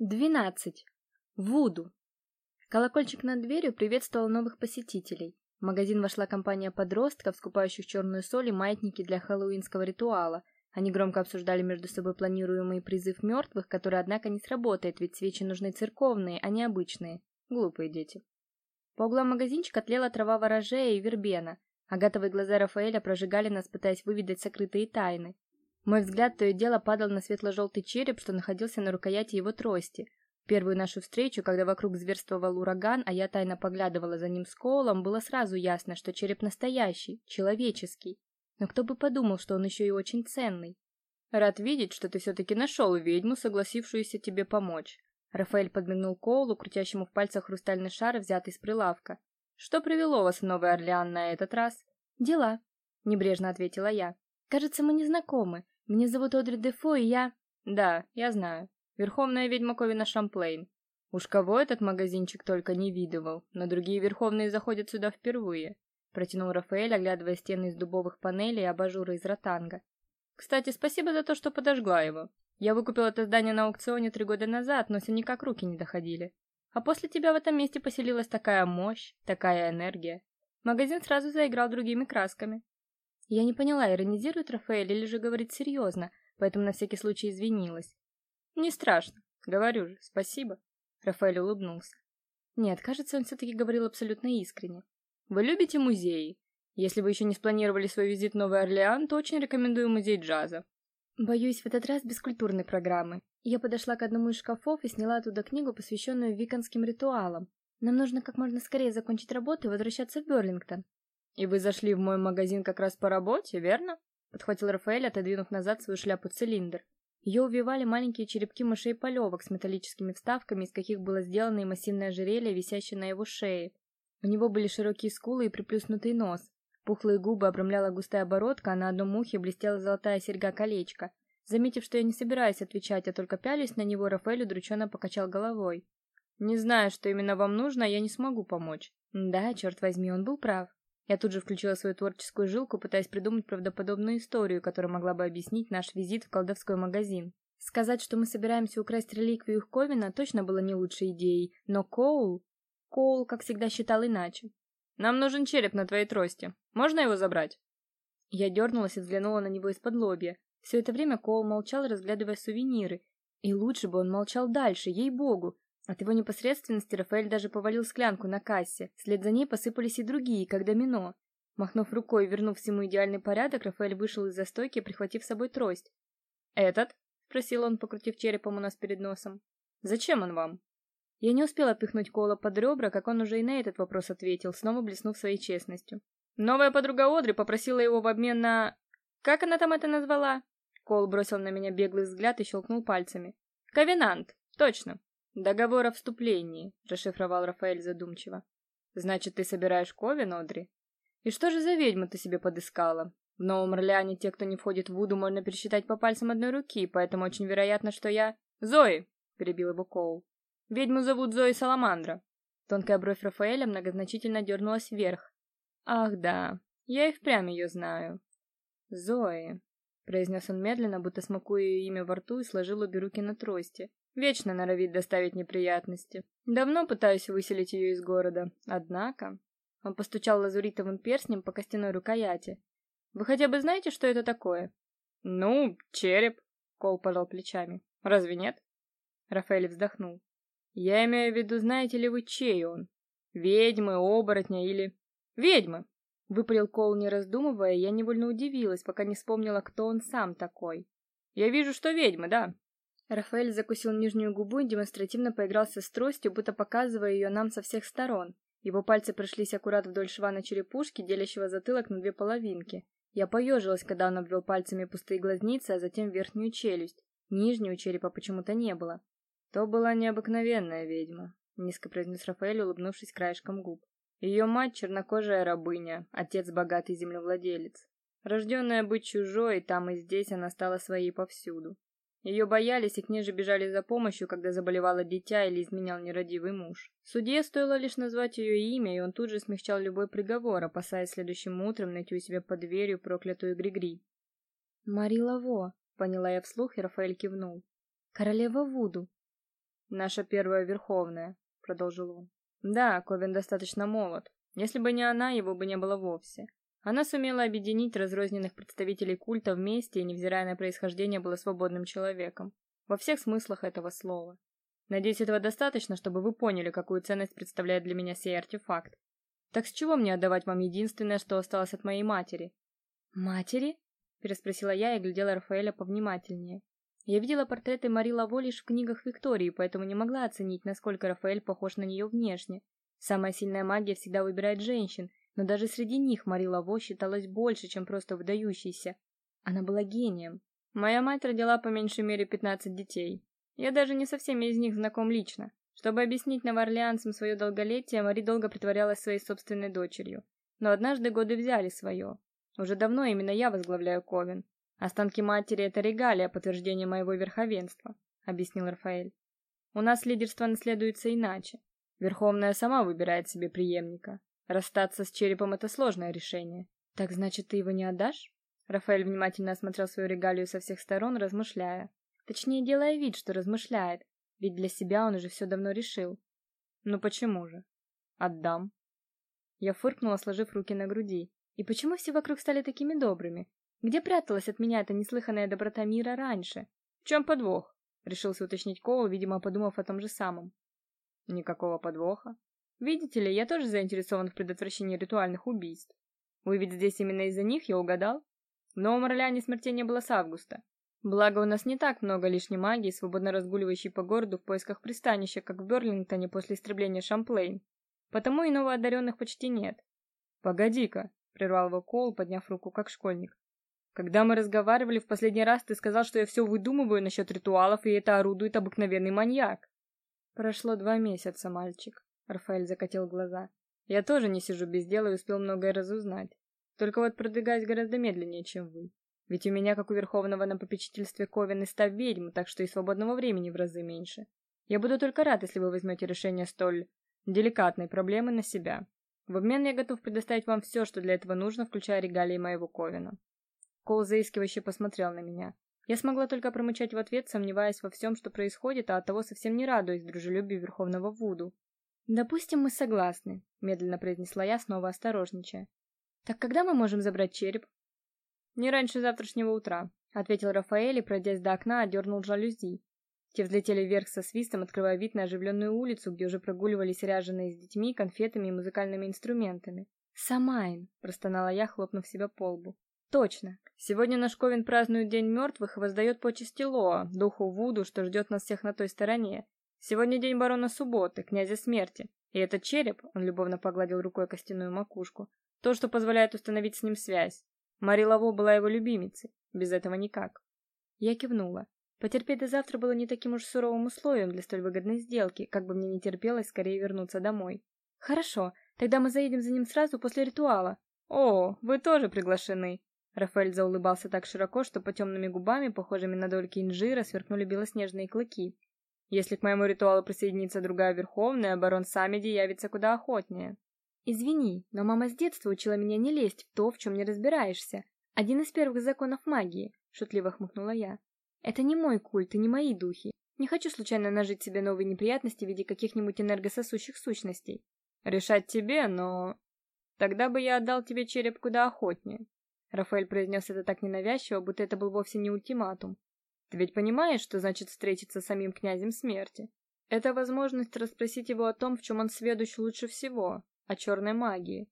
Двенадцать. Вуду. Колокольчик над дверью приветствовал новых посетителей. В магазин вошла компания подростков, скупающих черную соль и маятники для хэллоуинского ритуала. Они громко обсуждали между собой планируемый призыв мертвых, который, однако, не сработает, ведь свечи нужны церковные, а не обычные. Глупые дети. По углам магазинчика тлела трава ворожея и вербена. Агатовые глаза Рафаэля прожигали нас, пытаясь выведать сокрытые тайны. Мой взгляд то и дело падал на светло-желтый череп, что находился на рукояти его трости. Первую нашу встречу, когда вокруг зверствовал ураган, а я тайно поглядывала за ним с Коулом, было сразу ясно, что череп настоящий, человеческий. Но кто бы подумал, что он еще и очень ценный. Рад видеть, что ты все-таки нашел ведьму, согласившуюся тебе помочь. Рафаэль подмигнул Коулу, крутящему в пальцах хрустальный шар, взятый с прилавка. Что привело вас в Новый Орлеан на этот раз? Дела, небрежно ответила я. Кажется, мы не знакомы. Меня зовут Одри Дефо, и я... Да, я знаю. Верховная ведьма Ковина Шамплейн. Уж кого этот магазинчик только не видывал, но другие верховные заходят сюда впервые. Протянул Рафаэль, оглядывая стены из дубовых панелей и абажуры из ротанга. Кстати, спасибо за то, что подожгла его. Я выкупил это здание на аукционе три года назад, но все никак руки не доходили. А после тебя в этом месте поселилась такая мощь, такая энергия. Магазин сразу заиграл другими красками. Я не поняла, иронизирует Рафаэль или же говорит серьезно, поэтому на всякий случай извинилась. Не страшно, говорю же, спасибо. Рафаэль улыбнулся. Нет, кажется, он все таки говорил абсолютно искренне. Вы любите музеи? Если вы еще не спланировали свой визит в Новый Орлеан, то очень рекомендую музей джаза. Боюсь, в этот раз без культурной программы. Я подошла к одному из шкафов и сняла оттуда книгу, посвященную виканским ритуалам. Нам нужно как можно скорее закончить работу и возвращаться в Берлингтон. И вы зашли в мой магазин как раз по работе, верно? подхватил Рафаэль, отодвинув назад свою шляпу-цилиндр. Ее увивали маленькие черепки мышей полевок с металлическими вставками, из каких было сделано и массивное ожерелье, висящее на его шее. У него были широкие скулы и приплюснутый нос. Пухлые губы обрамляла густая бородка, а на одном ухе блестела золотая серьга-колечко. Заметив, что я не собираюсь отвечать, а только пялюсь на него, Рафаэль удрученно покачал головой. Не знаю, что именно вам нужно, я не смогу помочь. Да, черт возьми, он был прав. Я тут же включила свою творческую жилку, пытаясь придумать правдоподобную историю, которая могла бы объяснить наш визит в колдовской магазин. Сказать, что мы собираемся украсть реликвию Ковина, точно было не лучшей идеей, но Коул... Коул, как всегда, считал иначе. «Нам нужен череп на твоей трости. Можно его забрать?» Я дернулась и взглянула на него из-под лобья. Все это время Коул молчал, разглядывая сувениры. И лучше бы он молчал дальше, ей-богу. От его непосредственности Рафаэль даже повалил склянку на кассе. Вслед за ней посыпались и другие, как домино. Махнув рукой и вернув всему идеальный порядок, Рафаэль вышел из застойки, прихватив с собой трость. "Этот?" спросил он, покрутив черепом у нас перед носом. "Зачем он вам?" Я не успела пихнуть Кола под ребра, как он уже и на этот вопрос ответил, снова блеснув своей честностью. Новая подруга Одри попросила его в обмен на Как она там это назвала? Кол бросил на меня беглый взгляд и щелкнул пальцами. Ковенант. Точно. Договор о вступлении, расшифровал Рафаэль задумчиво. Значит, ты собираешь ковен, Одри? И что же за ведьму ты себе подыскала? В Новом Орлеане те, кто не входит в Вуду, можно пересчитать по пальцам одной руки, поэтому очень вероятно, что я Зои, перебил его Коул. Ведьму зовут Зои Саламандра. Тонкая бровь Рафаэля многозначительно дернулась вверх. Ах, да. Я и впрямь ее знаю. Зои, произнес он медленно, будто смакуя ее имя во рту и сложил обе руки на трости. Вечно норовит доставить неприятности. Давно пытаюсь выселить ее из города, однако он постучал лазуритовым перстнем по костяной рукояти. Вы хотя бы знаете, что это такое? Ну, череп, Кол пожал плечами. Разве нет? Рафаэль вздохнул. Я имею в виду, знаете ли вы, чей он? Ведьмы, оборотня или ведьмы? Выпалил Кол, не раздумывая, я невольно удивилась, пока не вспомнила, кто он сам такой. Я вижу, что ведьмы, да. Рафаэль закусил нижнюю губу и демонстративно поигрался с тростью, будто показывая ее нам со всех сторон. Его пальцы прошлись аккурат вдоль шва на черепушке, делящего затылок на две половинки. Я поежилась, когда он обвел пальцами пустые глазницы, а затем верхнюю челюсть. Нижнюю черепа почему-то не было. То была необыкновенная ведьма, низко произнес Рафаэль, улыбнувшись краешком губ. Ее мать чернокожая рабыня, отец богатый землевладелец. Рожденная быть чужой, там и здесь она стала своей повсюду. Ее боялись и к ней же бежали за помощью, когда заболевало дитя или изменял нерадивый муж. Судье стоило лишь назвать ее имя, и он тут же смягчал любой приговор, опасаясь следующим утром найти у себя под дверью проклятую Григри. «Мари Лаво», — поняла я вслух, и Рафаэль кивнул. «Королева Вуду». Наша первая верховная, продолжил он. Да, Ковен достаточно молод. Если бы не она, его бы не было вовсе. Она сумела объединить разрозненных представителей культа вместе и, невзирая на происхождение, была свободным человеком. Во всех смыслах этого слова. Надеюсь, этого достаточно, чтобы вы поняли, какую ценность представляет для меня сей артефакт. Так с чего мне отдавать вам единственное, что осталось от моей матери? Матери? переспросила я и глядела Рафаэля повнимательнее. Я видела портреты Мари Лаво лишь в книгах Виктории, поэтому не могла оценить, насколько Рафаэль похож на нее внешне. Самая сильная магия всегда выбирает женщин, но даже среди них Мари Лаво считалась больше, чем просто выдающейся. Она была гением. Моя мать родила по меньшей мере 15 детей. Я даже не со всеми из них знаком лично. Чтобы объяснить новоорлеанцам свое долголетие, Мари долго притворялась своей собственной дочерью. Но однажды годы взяли свое. Уже давно именно я возглавляю Ковен. Останки матери это регалия, подтверждение моего верховенства, объяснил Рафаэль. У нас лидерство наследуется иначе. Верховная сама выбирает себе преемника. Расстаться с черепом это сложное решение. Так значит, ты его не отдашь? Рафаэль внимательно осмотрел свою регалию со всех сторон, размышляя. Точнее, делая вид, что размышляет, ведь для себя он уже все давно решил. Ну почему же? Отдам. Я фыркнула, сложив руки на груди. И почему все вокруг стали такими добрыми? Где пряталась от меня эта неслыханная доброта мира раньше? В чем подвох? Решился уточнить Коул, видимо, подумав о том же самом. Никакого подвоха. Видите ли, я тоже заинтересован в предотвращении ритуальных убийств. Вы ведь здесь именно из-за них, я угадал? В Новом Орлеане смертей не было с августа. Благо у нас не так много лишней магии, свободно разгуливающей по городу в поисках пристанища, как в Берлингтоне после истребления Шамплейн. Потому и новоодаренных почти нет. Погоди-ка, прервал его Кол, подняв руку как школьник. Когда мы разговаривали в последний раз, ты сказал, что я все выдумываю насчет ритуалов, и это орудует обыкновенный маньяк. Прошло два месяца, мальчик. Рафаэль закатил глаза. Я тоже не сижу без дела и успел многое разузнать. Только вот продвигаюсь гораздо медленнее, чем вы. Ведь у меня, как у Верховного на попечительстве Ковен, став ведьм, так что и свободного времени в разы меньше. Я буду только рад, если вы возьмете решение столь деликатной проблемы на себя. В обмен я готов предоставить вам все, что для этого нужно, включая регалии моего Ковена. Кол заискивающе посмотрел на меня. Я смогла только промычать в ответ, сомневаясь во всем, что происходит, а оттого совсем не радуясь дружелюбию Верховного Вуду. «Допустим, мы согласны», — медленно произнесла я, снова осторожничая. «Так когда мы можем забрать череп?» Не раньше завтрашнего утра, ответил Рафаэль и, пройдясь до окна, отдернул жалюзи. Те взлетели вверх со свистом, открывая вид на оживленную улицу, где уже прогуливались ряженые с детьми, конфетами и музыкальными инструментами. «Самайн!» — простонала я, хлопнув себя по лбу. «Точно! Сегодня наш Ковен празднует День мертвых и воздает почести Лоа, духу Вуду, что ждет нас всех на той стороне. Сегодня день барона Субботы, князя смерти. И этот череп, он любовно погладил рукой костяную макушку, то, что позволяет установить с ним связь. Мари Лаво была его любимицей, без этого никак. Я кивнула. Потерпеть до завтра было не таким уж суровым условием для столь выгодной сделки, как бы мне не терпелось скорее вернуться домой. Хорошо, тогда мы заедем за ним сразу после ритуала. О, вы тоже приглашены. Рафаэль заулыбался так широко, что по темными губами, похожими на дольки инжира, сверкнули белоснежные клыки. Если к моему ритуалу присоединится другая верховная, барон Самеди явится куда охотнее. Извини, но мама с детства учила меня не лезть в то, в чем не разбираешься. Один из первых законов магии, шутливо хмыкнула я. Это не мой культ и не мои духи. Не хочу случайно нажить себе новые неприятности в виде каких-нибудь энергососущих сущностей. Решать тебе, но тогда бы я отдал тебе череп куда охотнее. Рафаэль произнес это так ненавязчиво, будто это был вовсе не ультиматум. Ты ведь понимаешь, что значит встретиться с самим князем смерти? Это возможность расспросить его о том, в чем он сведущ лучше всего, о черной магии.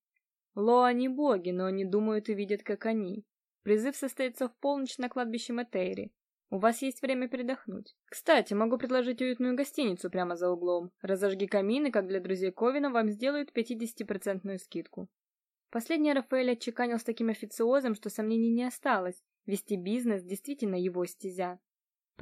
Лоа не боги, но они думают и видят, как они. Призыв состоится в полночь на кладбище Метейри. У вас есть время передохнуть. Кстати, могу предложить уютную гостиницу прямо за углом. Разожги камин, и как для друзей Ковина вам сделают 50% скидку. Последний Рафаэль отчеканил с таким официозом, что сомнений не осталось. Вести бизнес действительно его стезя.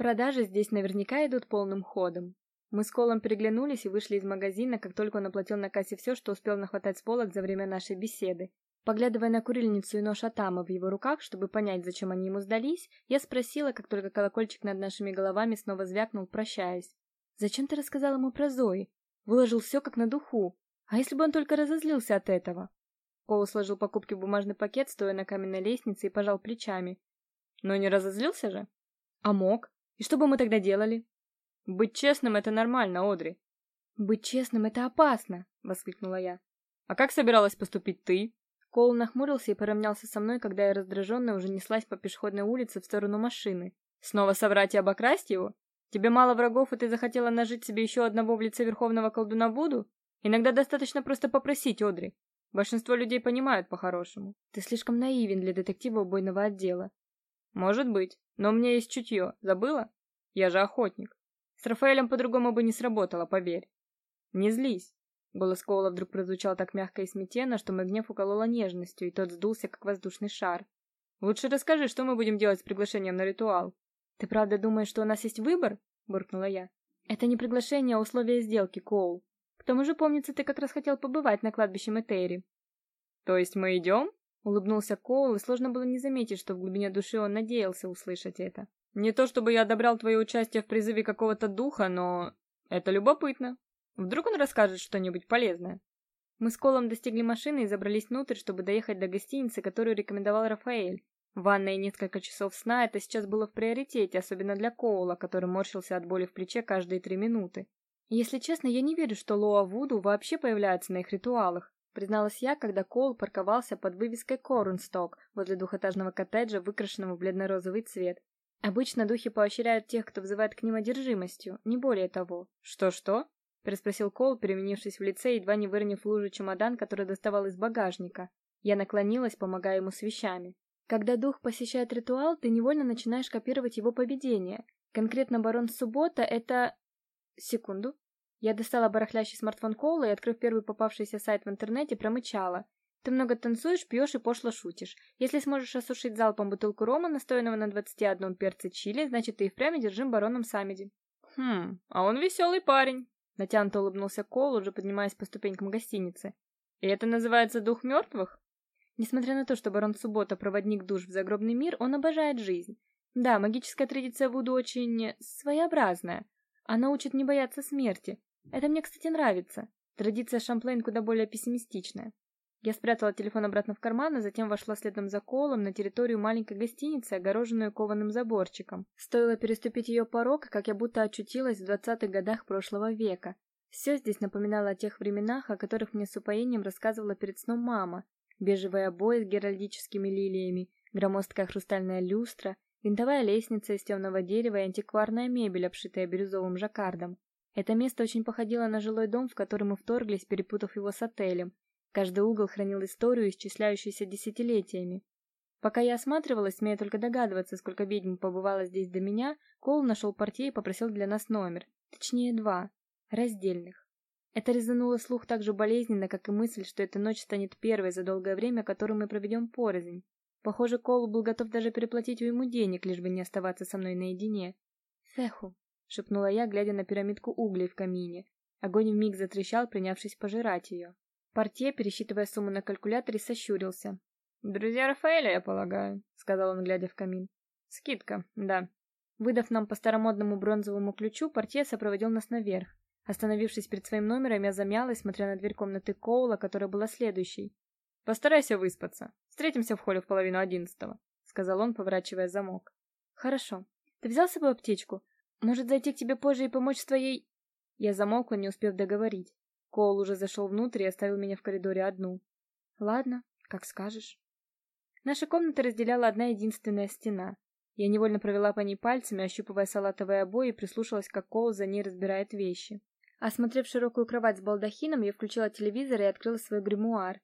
Продажи здесь наверняка идут полным ходом. Мы с Колом переглянулись и вышли из магазина, как только он оплатил на кассе все, что успел нахватать с полок за время нашей беседы. Поглядывая на курильницу и нож Атама в его руках, чтобы понять, зачем они ему сдались, я спросила, как только колокольчик над нашими головами снова звякнул, прощаясь: "Зачем ты рассказал ему про Зои? Выложил все как на духу. А если бы он только разозлился от этого?" Кол сложил покупки в бумажный пакет, стоя на каменной лестнице и пожал плечами. "Но не разозлился же? А мог? И что бы мы тогда делали?" Быть честным это нормально, Одри. Быть честным это опасно, воскликнула я. А как собиралась поступить ты? Коул нахмурился и поравнялся со мной, когда я раздраженная уже неслась по пешеходной улице в сторону машины. Снова соврать и обокрасть его? Тебе мало врагов, и ты захотела нажить себе еще одного в лице верховного колдуна Вуду? Иногда достаточно просто попросить, Одри. Большинство людей понимают по-хорошему. Ты слишком наивен для детектива убойного отдела. Может быть, но у меня есть чутье. Забыла? Я же охотник. С Рафаэлем по-другому бы не сработало, поверь. Не злись. Голос Коула вдруг прозвучал так мягко и смятенно, что мой гнев укололо нежностью, и тот сдулся, как воздушный шар. Лучше расскажи, что мы будем делать с приглашением на ритуал. Ты правда думаешь, что у нас есть выбор? буркнула я. Это не приглашение, а условия сделки, Коул. К тому же, помнится, ты как раз хотел побывать на кладбище Метейри. То есть мы идем?» Улыбнулся Коул, и сложно было не заметить, что в глубине души он надеялся услышать это. Не то чтобы я одобрял твое участие в призыве какого-то духа, но это любопытно. Вдруг он расскажет что-нибудь полезное. Мы с Колом достигли машины и забрались внутрь, чтобы доехать до гостиницы, которую рекомендовал Рафаэль. Ванна и несколько часов сна это сейчас было в приоритете, особенно для Коула, который морщился от боли в плече каждые три минуты. Если честно, я не верю, что Лоа Вуду вообще появляется на их ритуалах, призналась я, когда Коул парковался под вывеской Корнсток возле двухэтажного коттеджа, выкрашенного в бледно-розовый цвет. Обычно духи поощряют тех, кто взывает к ним одержимостью, не более того. Что-что? переспросил Коул, переменившись в лице, едва не выронив лужу чемодан, который доставал из багажника. Я наклонилась, помогая ему с вещами. Когда дух посещает ритуал, ты невольно начинаешь копировать его поведение. Конкретно барон Суббота это секунду. Я достала барахлящий смартфон Коула и, открыв первый попавшийся сайт в интернете, промычала: "Ты много танцуешь, пьешь и пошло шутишь. Если сможешь осушить залпом бутылку рома, настоянного на 21 перце чили, значит, ты и впрямь держим бароном Самеди". Хм, а он веселый парень. Натянуто улыбнулся Коул, уже поднимаясь по ступенькам гостиницы. И это называется дух мертвых?» Несмотря на то, что барон Суббота проводник душ в загробный мир, он обожает жизнь. Да, магическая традиция Вуду очень своеобразная. Она учит не бояться смерти. Это мне, кстати, нравится. Традиция Шамплейн куда более пессимистичная. Я спрятала телефон обратно в карман, а затем вошла следом за Колом на территорию маленькой гостиницы, огороженную кованым заборчиком. Стоило переступить ее порог, как я будто очутилась в двадцатых годах прошлого века. Все здесь напоминало о тех временах, о которых мне с упоением рассказывала перед сном мама, бежевые обои с геральдическими лилиями, громоздкая хрустальная люстра, винтовая лестница из темного дерева и антикварная мебель, обшитая бирюзовым жаккардом. Это место очень походило на жилой дом, в который мы вторглись, перепутав его с отелем. Каждый угол хранил историю, исчисляющуюся десятилетиями. Пока я осматривалась, смея только догадываться, сколько ведьм побывало здесь до меня, Кол нашел портье и попросил для нас номер, точнее два, раздельных. Это резануло слух так же болезненно, как и мысль, что эта ночь станет первой за долгое время, которую мы проведем порознь. Похоже, Кол был готов даже переплатить ему денег, лишь бы не оставаться со мной наедине. "Феху", шепнула я, глядя на пирамидку углей в камине. Огонь вмиг затрещал, принявшись пожирать ее. Портье, пересчитывая сумму на калькуляторе, сощурился. "Друзья Рафаэля, я полагаю", сказал он, глядя в камин. "Скидка, да". Выдав нам по старомодному бронзовому ключу, портье сопроводил нас наверх. Остановившись перед своим номером, я замялась, смотря на дверь комнаты Коула, которая была следующей. Постарайся выспаться. Встретимся в холле в половину одиннадцатого, сказал он, поворачивая замок. Хорошо. Ты взял с собой аптечку? Может, зайти к тебе позже и помочь с твоей Я замолкла, не успев договорить. Коул уже зашел внутрь и оставил меня в коридоре одну. Ладно, как скажешь. Наша комната разделяла одна единственная стена. Я невольно провела по ней пальцами, ощупывая салатовые обои и прислушалась, как Коул за ней разбирает вещи. Осмотрев широкую кровать с балдахином, я включила телевизор и открыла свой гримуар.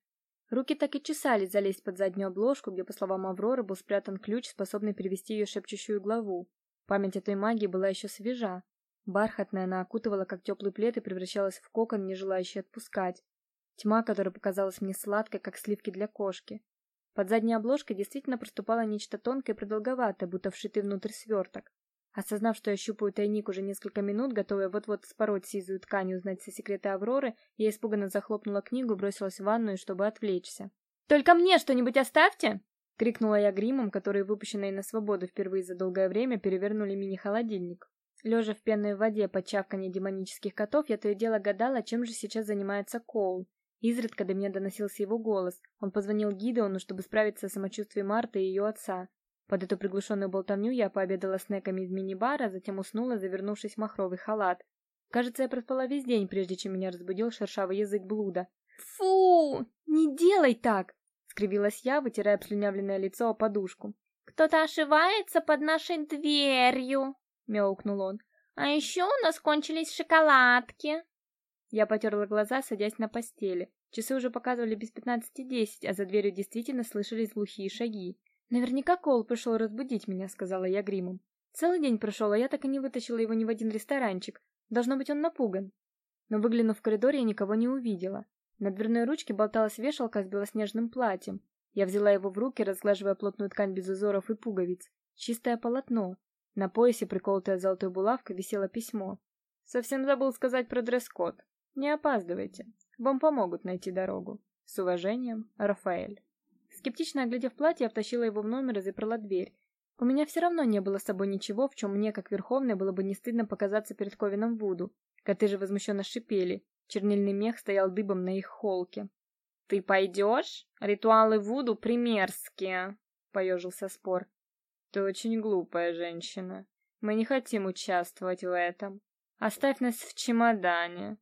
Руки так и чесались залезть под заднюю обложку, где, по словам Авроры, был спрятан ключ, способный привести ее шепчущую главу. Память этой магии была еще свежа. Бархатная она окутывала, как теплый плед, и превращалась в кокон, не желающий отпускать. Тьма, которая показалась мне сладкой, как сливки для кошки. Под задней обложкой действительно проступало нечто тонкое и продолговатое, будто вшитый внутрь сверток. Осознав, что я щупаю тайник уже несколько минут, готовая вот-вот спороть сизую ткань и узнать все секреты Авроры, я испуганно захлопнула книгу бросилась в ванную, чтобы отвлечься. «Только мне что-нибудь оставьте!» — крикнула я гримом, которые, выпущенные на свободу впервые за долгое время, перевернули мини-холодильник. Лежа в пенной воде под чавканье демонических котов, я то и дело гадала, чем же сейчас занимается Коул. Изредка до меня доносился его голос. Он позвонил Гидеону, чтобы справиться о самочувствии Марты и ее отца. Под эту приглушенную болтовню я пообедала снеками из мини-бара, затем уснула, завернувшись в махровый халат. Кажется, я проспала весь день, прежде чем меня разбудил шершавый язык блуда. «Фу! Не делай так!» — скривилась я, вытирая обслюнявленное лицо о подушку. «Кто-то ошивается под нашей дверью!» — мяукнул он. «А еще у нас кончились шоколадки!» Я потерла глаза, садясь на постели. Часы уже показывали без пятнадцати десять, а за дверью действительно слышались глухие шаги. Наверняка Кол пришел разбудить меня, сказала я гримом. Целый день прошел, а я так и не вытащила его ни в один ресторанчик. Должно быть, он напуган. Но выглянув в коридор, я никого не увидела. На дверной ручке болталась вешалка с белоснежным платьем. Я взяла его в руки, разглаживая плотную ткань без узоров и пуговиц. Чистое полотно. На поясе, приколотое золотой булавкой, висело письмо. Совсем забыл сказать про дресс-код. Не опаздывайте. Вам помогут найти дорогу. С уважением, Рафаэль. Скептично оглядев платье, я втащила его в номер и заперла дверь. У меня все равно не было с собой ничего, в чем мне, как верховной, было бы не стыдно показаться перед Ковином Вуду. Коты же возмущенно шипели. Чернильный мех стоял дыбом на их холке. «Ты пойдешь? Ритуалы Вуду примерские!» — поежился Спор. «Ты очень глупая женщина. Мы не хотим участвовать в этом. Оставь нас в чемодане.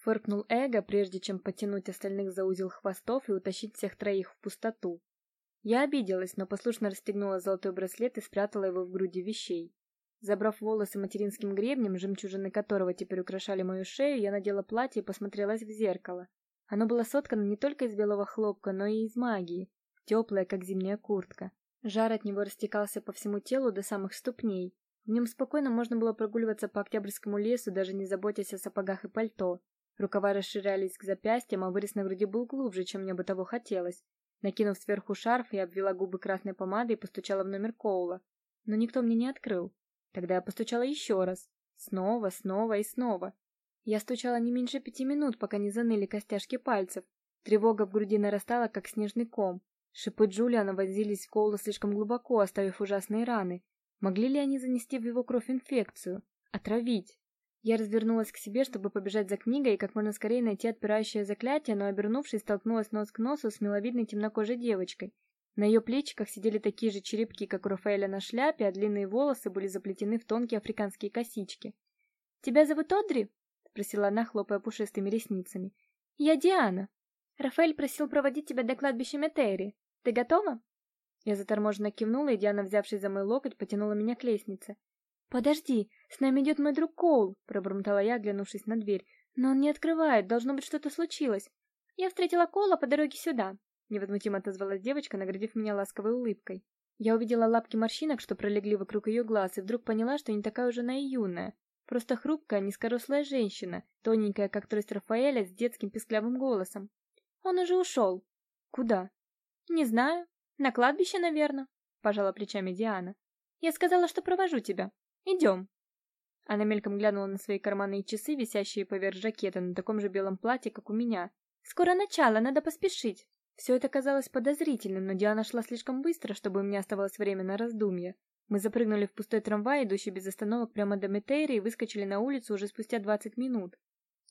Фыркнул Эго, прежде чем потянуть остальных за узел хвостов и утащить всех троих в пустоту. Я обиделась, но послушно расстегнула золотой браслет и спрятала его в груди вещей. Забрав волосы материнским гребнем, жемчужины которого теперь украшали мою шею, я надела платье и посмотрелась в зеркало. Оно было соткано не только из белого хлопка, но и из магии, теплое, как зимняя куртка. Жар от него растекался по всему телу до самых ступней. В нем спокойно можно было прогуливаться по Октябрьскому лесу, даже не заботясь о сапогах и пальто. Рукава расширялись к запястьям, а вырез на груди был глубже, чем мне бы того хотелось. Накинув сверху шарф, я обвела губы красной помадой и постучала в номер Коула. Но никто мне не открыл. Тогда я постучала еще раз. Снова, снова и снова. Я стучала не меньше пяти минут, пока не заныли костяшки пальцев. Тревога в груди нарастала, как снежный ком. Шипы Джулиана вонзились в Коула слишком глубоко, оставив ужасные раны. Могли ли они занести в его кровь инфекцию? Отравить? Я развернулась к себе, чтобы побежать за книгой и как можно скорее найти отпирающее заклятие, но обернувшись, столкнулась нос к носу с миловидной темнокожей девочкой. На ее плечиках сидели такие же черепки, как у Рафаэля на шляпе, а длинные волосы были заплетены в тонкие африканские косички. "Тебя зовут Одри?" спросила она, хлопая пушистыми ресницами. "Я Диана. Рафаэль просил проводить тебя до кладбища Метери. Ты готова?" Я заторможенно кивнула, и Диана, взявшись за мой локоть, потянула меня к лестнице. Подожди, с нами идет мой друг Коул, пробормотала я, оглянувшись на дверь. Но он не открывает, должно быть что-то случилось. Я встретила Коула по дороге сюда, невозмутимо отозвалась девочка, наградив меня ласковой улыбкой. Я увидела лапки морщинок, что пролегли вокруг ее глаз, и вдруг поняла, что не такая уже она и юная. Просто хрупкая, низкорослая женщина, тоненькая, как трость Рафаэля, с детским писклявым голосом. Он уже ушел. Куда? Не знаю. На кладбище, наверное, пожала плечами Диана. Я сказала, что провожу тебя. Идем. Она мельком глянула на свои карманные часы, висящие поверх жакета на таком же белом платье, как у меня. Скоро начало, надо поспешить. Все это казалось подозрительным, но Диана шла слишком быстро, чтобы у меня оставалось время на раздумье. Мы запрыгнули в пустой трамвай, идущий без остановок прямо до Метейры, и выскочили на улицу уже спустя 20 минут.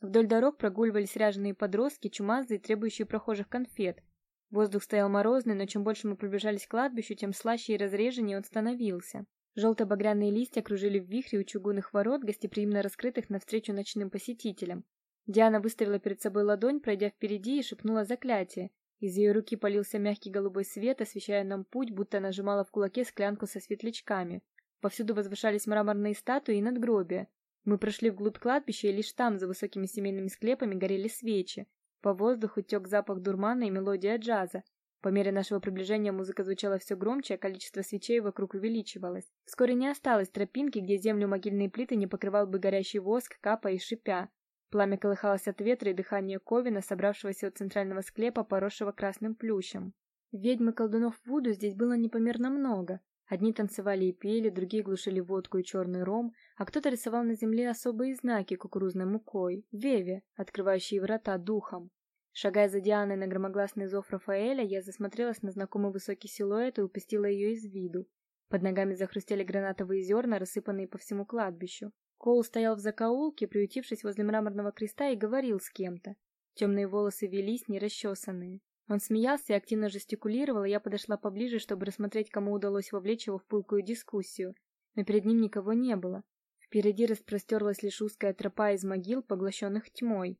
Вдоль дорог прогуливались ряженые подростки, чумазые, требующие прохожих конфет. Воздух стоял морозный, но чем больше мы приближались к кладбищу, тем слаще и разреженнее он становился. Желто-багряные листья кружили в вихре у чугунных ворот, гостеприимно раскрытых навстречу ночным посетителям. Диана выставила перед собой ладонь, пройдя впереди, и шепнула заклятие. Из ее руки полился мягкий голубой свет, освещая нам путь, будто нажимала в кулаке склянку со светлячками. Повсюду возвышались мраморные статуи и надгробия. Мы прошли вглубь кладбища, и лишь там, за высокими семейными склепами, горели свечи. По воздуху тек запах дурмана и мелодия джаза. По мере нашего приближения музыка звучала все громче, а количество свечей вокруг увеличивалось. Вскоре не осталось тропинки, где землю могильные плиты не покрывал бы горящий воск, капая и шипя. Пламя колыхалось от ветра и дыхания Ковина, собравшегося у центрального склепа, поросшего красным плющем. Ведьм и колдунов Вуду здесь было непомерно много. Одни танцевали и пели, другие глушили водку и черный ром, а кто-то рисовал на земле особые знаки кукурузной мукой, веве, открывающие врата духом. Шагая за Дианой на громогласный зов Рафаэля, я засмотрелась на знакомый высокий силуэт и упустила ее из виду. Под ногами захрустели гранатовые зерна, рассыпанные по всему кладбищу. Коул стоял в закоулке, приютившись возле мраморного креста, и говорил с кем-то. Темные волосы велись нерасчесанные. Он смеялся и активно жестикулировал, и я подошла поближе, чтобы рассмотреть, кому удалось вовлечь его в пылкую дискуссию. Но перед ним никого не было. Впереди распростерлась лишь узкая тропа из могил, поглощенных тьмой.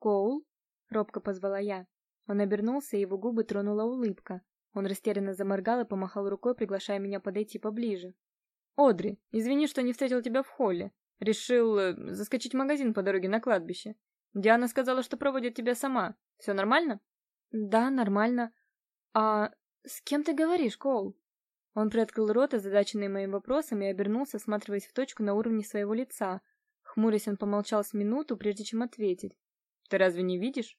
"Коул?" робко позвала я. Он обернулся, и его губы тронула улыбка. Он растерянно заморгал и помахал рукой, приглашая меня подойти поближе. Одри, извини, что не встретил тебя в холле. Решил э, заскочить в магазин по дороге на кладбище. Диана сказала, что проводит тебя сама. Все нормально? Да, нормально. А с кем ты говоришь, Коул? Он приоткрыл рот, озадаченный моим вопросом, и обернулся, всматриваясь в точку на уровне своего лица. Хмурясь, он помолчал с минуту, прежде чем ответить. Ты разве не видишь?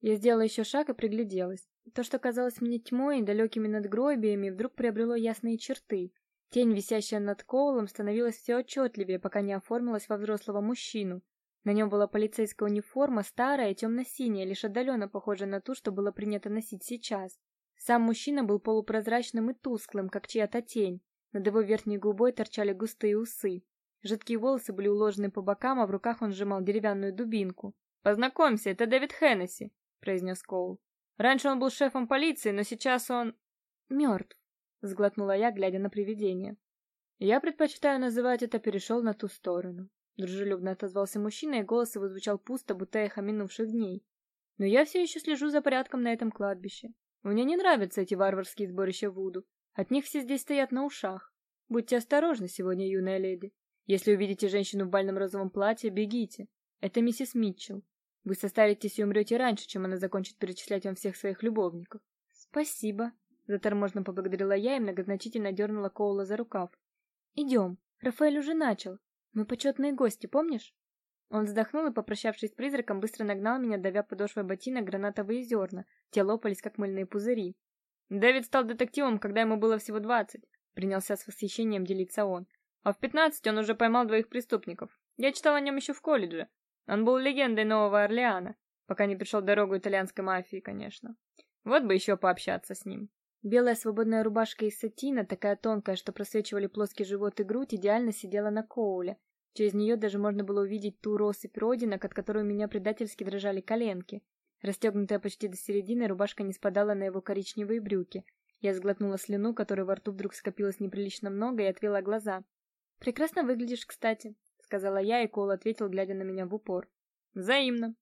Я сделала еще шаг и пригляделась. То, что казалось мне тьмой и далекими надгробиями, вдруг приобрело ясные черты. Тень, висящая над Коулом, становилась все отчетливее, пока не оформилась во взрослого мужчину. На нем была полицейская униформа, старая, темно-синяя, лишь отдаленно похожая на ту, что было принято носить сейчас. Сам мужчина был полупрозрачным и тусклым, как чья-то тень. Над его верхней губой торчали густые усы. Жидкие волосы были уложены по бокам, а в руках он сжимал деревянную дубинку. "Познакомься, это Дэвид Хеннесси", произнес Коул. "Раньше он был шефом полиции, но сейчас он мертв сглотнула я, глядя на привидение. Я предпочитаю называть это перешел на ту сторону. Дружелюбно отозвался мужчина, и голос его звучал пусто, будто эхо минувших дней. Но я все еще слежу за порядком на этом кладбище. Мне не нравятся эти варварские сборища вуду. От них все здесь стоят на ушах. Будьте осторожны сегодня, юная леди. Если увидите женщину в бальном розовом платье, бегите. Это миссис Митчелл. Вы состаритесь и умрете раньше, чем она закончит перечислять вам всех своих любовников. Спасибо, Заторможенно поблагодарила я и многозначительно дернула Коула за рукав. «Идем, Рафаэль уже начал. Мы почетные гости, помнишь? Он вздохнул и, попрощавшись с призраком, быстро нагнал меня, давя подошвой ботинок гранатовые зерна. Те лопались, как мыльные пузыри. Дэвид стал детективом, когда ему было всего двадцать. Принялся с восхищением делиться он. А в пятнадцать он уже поймал двоих преступников. Я читал о нем еще в колледже. Он был легендой Нового Орлеана, пока не пришел дорогу итальянской мафии, конечно. Вот бы еще пообщаться с ним. Белая свободная рубашка из сатина, такая тонкая, что просвечивали плоский живот и грудь, идеально сидела на Коуле. Через нее даже можно было увидеть ту россыпь родинок, от которой у меня предательски дрожали коленки. Расстегнутая почти до середины, рубашка не спадала на его коричневые брюки. Я сглотнула слюну, которой во рту вдруг скопилось неприлично много, и отвела глаза. «Прекрасно выглядишь, кстати», — сказала я, и Коул ответил, глядя на меня в упор. «Взаимно».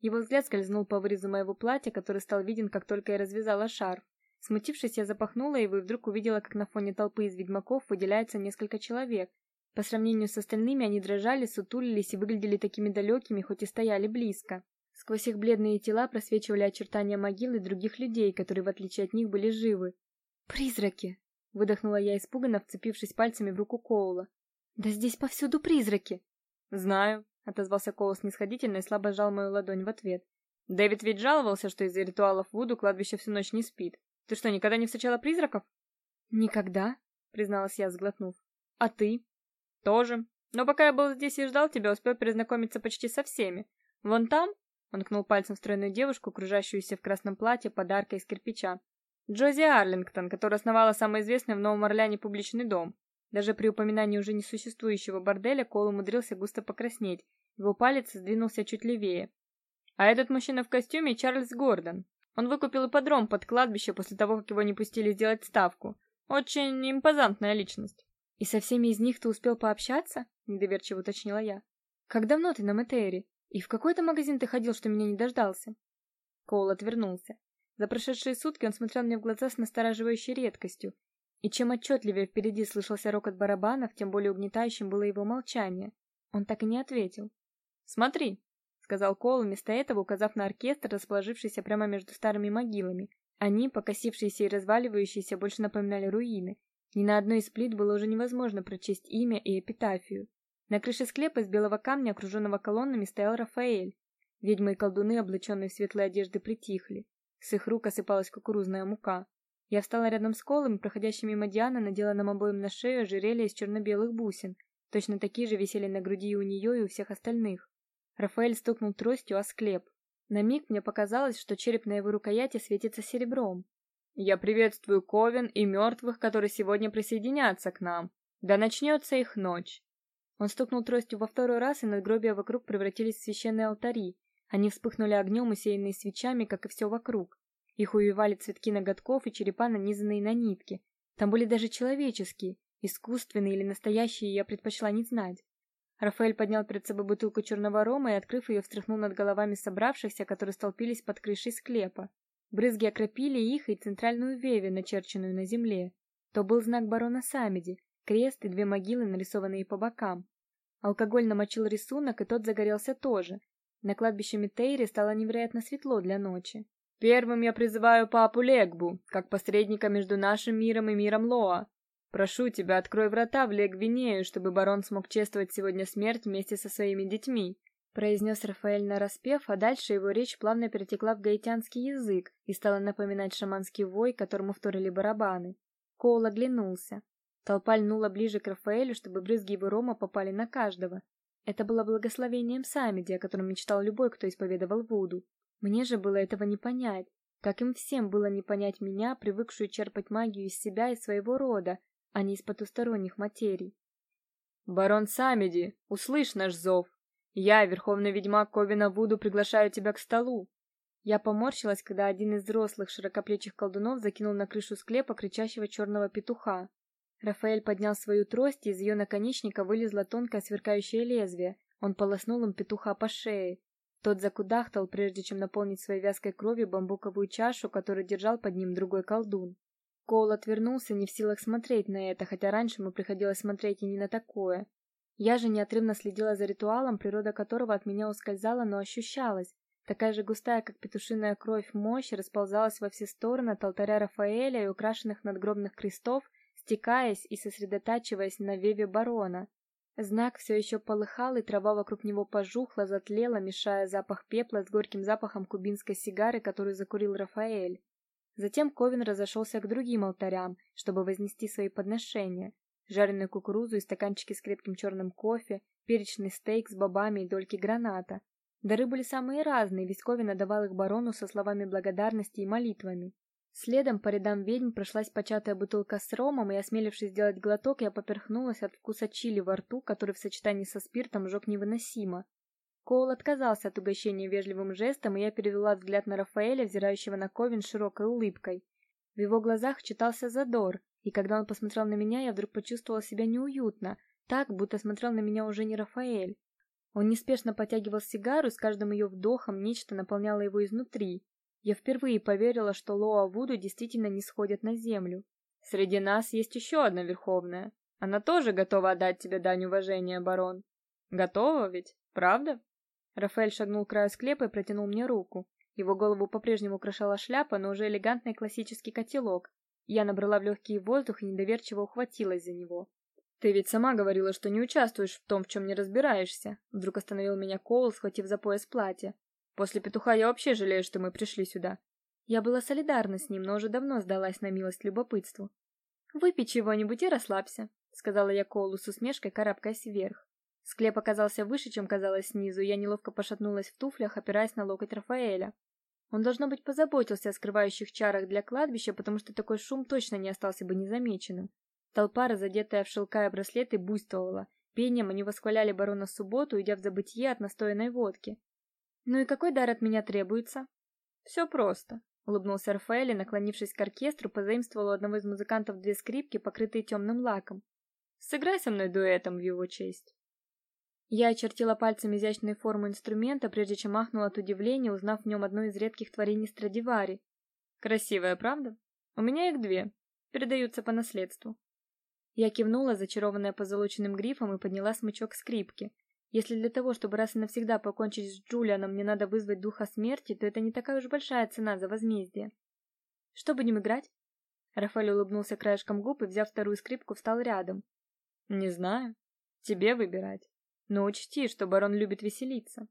Его взгляд скользнул по вырезу моего платья, который стал виден, как только я развязала шарф. Смутившись, я запахнула его и вдруг увидела, как на фоне толпы из ведьмаков выделяется несколько человек. По сравнению с остальными они дрожали, сутулились и выглядели такими далекими, хоть и стояли близко. Сквозь их бледные тела просвечивали очертания могил и других людей, которые в отличие от них были живы. Призраки, выдохнула я испуганно, вцепившись пальцами в руку Коула. Да здесь повсюду призраки. Знаю, отозвался Коул снисходительно и слабо сжал мою ладонь в ответ. Дэвид ведь жаловался, что из-за ритуалов Вуду кладбище всю ночь не спит. Ты что, никогда не встречала призраков? Никогда, призналась я, сглотнув. А ты? Тоже. Но пока я был здесь и ждал тебя, успел перезнакомиться почти со всеми. Вон там, он ткнул пальцем в стройную девушку, кружащуюся в красном платье подарка из кирпича. Джози Арлингтон, которая основала самый известный в Новом Орлеане публичный дом. Даже при упоминании уже несуществующего борделя Кол умудрился густо покраснеть. Его палец сдвинулся чуть левее. А этот мужчина в костюме Чарльз Гордон. Он выкупил ипподром под кладбище после того, как его не пустили сделать ставку. Очень импозантная личность. И со всеми из них ты успел пообщаться? недоверчиво уточнила я. Как давно ты на Метере? И в какой-то магазин ты ходил, что меня не дождался? Коул отвернулся. За прошедшие сутки он смотрел мне в глаза с настораживающей редкостью, и чем отчетливее впереди слышался рокот барабанов, тем более угнетающим было его молчание. Он так и не ответил. "Смотри", сказал Кол, вместо этого указав на оркестр, расположившийся прямо между старыми могилами. Они, покосившиеся и разваливающиеся, больше напоминали руины. Ни на одной из плит было уже невозможно прочесть имя и эпитафию. На крыше склепа из белого камня, окруженного колоннами, стоял Рафаэль. Ведьмы и колдуны, облаченные в светлые одежды, притихли. С их рук осыпалась кукурузная мука. Я встала рядом с Колом, и, проходящей мимо Дианы, надела нам обоим на шею ожерелье из черно-белых бусин. Точно такие же висели на груди и у нее, и у всех остальных. Рафаэль стукнул тростью о склеп. На миг мне показалось, что череп на его рукояти светится серебром. Я приветствую Ковен и мертвых, которые сегодня присоединятся к нам. Да начнется их ночь. Он стукнул тростью во второй раз, и надгробия вокруг превратились в священные алтари. Они вспыхнули огнем, усеянные свечами, как и все вокруг. Их увивали цветки ноготков и черепа, нанизанные на нитки. Там были даже человеческие, искусственные или настоящие, я предпочла не знать. Рафаэль поднял перед собой бутылку черного рома и, открыв ее, встряхнул над головами собравшихся, которые столпились под крышей склепа. Брызги окропили их и центральную веви, начерченную на земле. То был знак барона Самеди, крест и две могилы, нарисованные по бокам. Алкоголь намочил рисунок, и тот загорелся тоже. На кладбище Митейри стало невероятно светло для ночи. Первым я призываю папу Легбу, как посредника между нашим миром и миром Лоа. Прошу тебя, открой врата в Легвинею, чтобы барон смог чествовать сегодня смерть вместе со своими детьми, произнес Рафаэль нараспев, а дальше его речь плавно перетекла в гаитянский язык и стала напоминать шаманский вой, которому вторили барабаны. Коул оглянулся. Толпа льнула ближе к Рафаэлю, чтобы брызги его рома попали на каждого. Это было благословением Самеди, о котором мечтал любой, кто исповедовал Вуду. Мне же было этого не понять, как им всем было не понять меня, привыкшую черпать магию из себя и своего рода, а не из потусторонних материй. Барон Самеди, услышь наш зов. Я, верховный ведьмак Ковина Вуду, приглашаю тебя к столу. Я поморщилась, когда один из взрослых широкоплечих колдунов закинул на крышу склепа кричащего черного петуха. Рафаэль поднял свою трость, и из ее наконечника вылезло тонкое сверкающее лезвие. Он полоснул им петуха по шее. Тот закудахтал, прежде чем наполнить своей вязкой кровью бамбуковую чашу, которую держал под ним другой колдун. Коул отвернулся, не в силах смотреть на это, хотя раньше ему приходилось смотреть и не на такое. Я же неотрывно следила за ритуалом, природа которого от меня ускользала, но ощущалась. Такая же густая, как петушиная кровь, мощь расползалась во все стороны от алтаря Рафаэля и украшенных надгробных крестов, стекаясь и сосредотачиваясь на веве барона. Знак все еще полыхал, и трава вокруг него пожухла, затлела, мешая запах пепла с горьким запахом кубинской сигары, которую закурил Рафаэль. Затем Ковин разошелся к другим алтарям, чтобы вознести свои подношения: жареную кукурузу и стаканчики с крепким черным кофе, перечный стейк с бобами и дольки граната. Дары были самые разные, ведь Ковин отдавал их барону со словами благодарности и молитвами. Следом по рядам ведьм прошлась початая бутылка с ромом, и осмелившись сделать глоток, я поперхнулась от вкуса чили во рту, который в сочетании со спиртом жёг невыносимо. Коул отказался от угощения вежливым жестом, и я перевела взгляд на Рафаэля, взирающего на Ковин широкой улыбкой. В его глазах читался задор, и когда он посмотрел на меня, я вдруг почувствовала себя неуютно, так, будто смотрел на меня уже не Рафаэль. Он неспешно потягивал сигару, с каждым ее вдохом нечто наполняло его изнутри. Я впервые поверила, что Лоа Вуду действительно не сходят на землю. Среди нас есть еще одна верховная. Она тоже готова отдать тебе дань уважения, барон. Готова ведь, правда? Рафаэль шагнул к краю склепа и протянул мне руку. Его голову по-прежнему украшала шляпа, но уже элегантный классический котелок. Я набрала в легкий воздух и недоверчиво ухватилась за него. Ты ведь сама говорила, что не участвуешь в том, в чем не разбираешься. Вдруг остановил меня Коул, схватив за пояс платья. После петуха я вообще жалею, что мы пришли сюда. Я была солидарна с ним, но уже давно сдалась на милость любопытству. Выпей чего-нибудь и расслабься, сказала я Колу с усмешкой, карабкаясь вверх. Склеп оказался выше, чем казалось снизу, я неловко пошатнулась в туфлях, опираясь на локоть Рафаэля. Он должно быть позаботился о скрывающих чарах для кладбища, потому что такой шум точно не остался бы незамеченным. Толпа, разодетая в шелка и браслеты, буйствовала. Пением они восхваляли барона Субботу, идя в забытье от настоянной водки. Ну и какой дар от меня требуется? «Все просто, улыбнулся Рафаэль и, наклонившись к оркестру, позаимствовал у одного из музыкантов две скрипки, покрытые темным лаком. Сыграй со мной дуэтом в его честь. Я очертила пальцем изящную форму инструмента, прежде чем махнула от удивления, узнав в нем одно из редких творений Страдивари. Красивая, правда? У меня их две. Передаются по наследству. Я кивнула, зачарованная позолоченным грифом, и подняла смычок скрипки. Если для того, чтобы раз и навсегда покончить с Джулианом, мне надо вызвать духа смерти, то это не такая уж большая цена за возмездие. Что будем играть? Рафаэль улыбнулся краешком губ и, взяв вторую скрипку, встал рядом. Не знаю. Тебе выбирать. Но учти, что барон любит веселиться.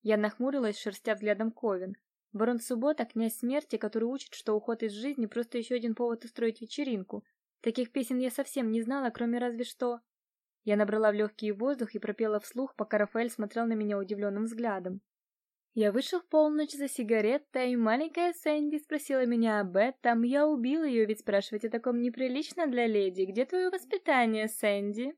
Я нахмурилась, шерстя взглядом Ковен. Барон Суббота князь смерти, который учит, что уход из жизни просто еще один повод устроить вечеринку. Таких песен я совсем не знала, кроме разве что я набрала в легкий воздух и пропела вслух, пока Рафаэль смотрел на меня удивленным взглядом. Я вышел в полночь за сигаретой, и маленькая Сэнди спросила меня об этом. Я убил ее, ведь спрашивать о таком неприлично для леди. Где твое воспитание, Сэнди?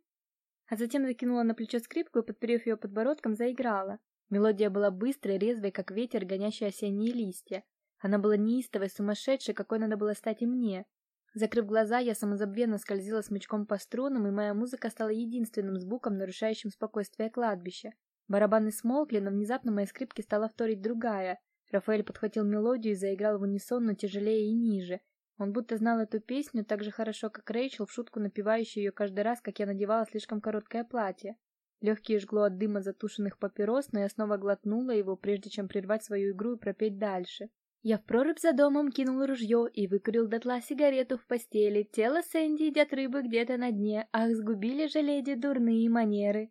А затем закинула на плечо скрипку и, подперев ее подбородком, заиграла. Мелодия была быстрой, резвой, как ветер, гонящий осенние листья. Она была неистовой, сумасшедшей, какой надо было стать и мне. Закрыв глаза, я самозабвенно скользила смычком по струнам, и моя музыка стала единственным звуком, нарушающим спокойствие кладбища. Барабаны смолкли, но внезапно моей скрипке стала вторить другая. Рафаэль подхватил мелодию и заиграл в унисон, но тяжелее и ниже. Он будто знал эту песню так же хорошо, как Рэйчел, в шутку напевающую ее каждый раз, как я надевала слишком короткое платье. Легкие жгло от дыма затушенных папирос, но я снова глотнула его, прежде чем прервать свою игру и пропеть дальше. Я в прорубь за домом кинул ружье и выкурил дотла сигарету в постели. Тело Сэнди едят рыбы где-то на дне. Ах, сгубили же леди дурные манеры.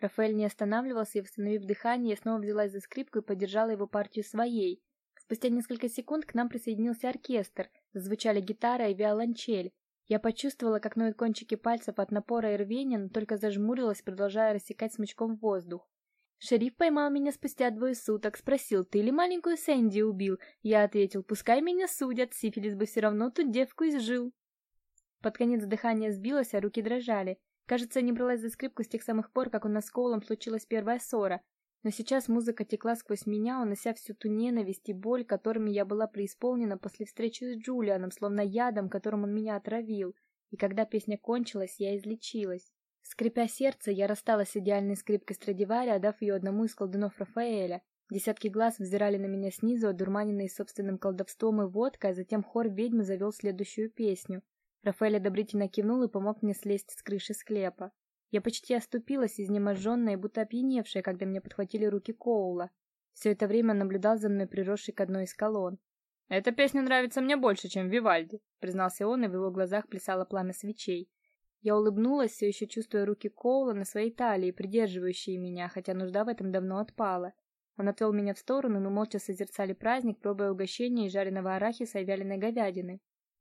Рафаэль не останавливался, и, восстановив дыхание, снова взялась за скрипку и поддержала его партию своей. Спустя несколько секунд к нам присоединился оркестр. Зазвучали гитара и виолончель. Я почувствовала, как ноют кончики пальцев от напора и рвения, но только зажмурилась, продолжая рассекать смычком воздух. Шериф поймал меня спустя двое суток, спросил, ты ли маленькую Сэнди убил? Я ответил, пускай меня судят, сифилис бы все равно тут девку изжил. Под конец дыхание сбилось, а руки дрожали. Кажется, не бралась за скрипку с тех самых пор, как у нас с Коулом случилась первая ссора. Но сейчас музыка текла сквозь меня, унося всю ту ненависть и боль, которыми я была преисполнена после встречи с Джулианом, словно ядом, которым он меня отравил. И когда песня кончилась, я излечилась. Скрипя сердце, я рассталась с идеальной скрипкой Страдивари, отдав ее одному из колдунов Рафаэля. Десятки глаз взирали на меня снизу, одурманенные собственным колдовством и водкой, а затем хор ведьмы завел следующую песню. Рафаэль одобрительно кивнул и помог мне слезть с крыши склепа. Я почти оступилась, изнеможенная и будто опьяневшая, когда меня подхватили руки Коула. Все это время наблюдал за мной приросший к одной из колонн. «Эта песня нравится мне больше, чем Вивальди», — признался он, и в его глазах плясало пламя свечей. Я улыбнулась, все еще чувствуя руки Коула на своей талии, придерживающие меня, хотя нужда в этом давно отпала. Он отвел меня в сторону, мы молча созерцали праздник, пробуя угощения из жареного арахиса и вяленой говядины.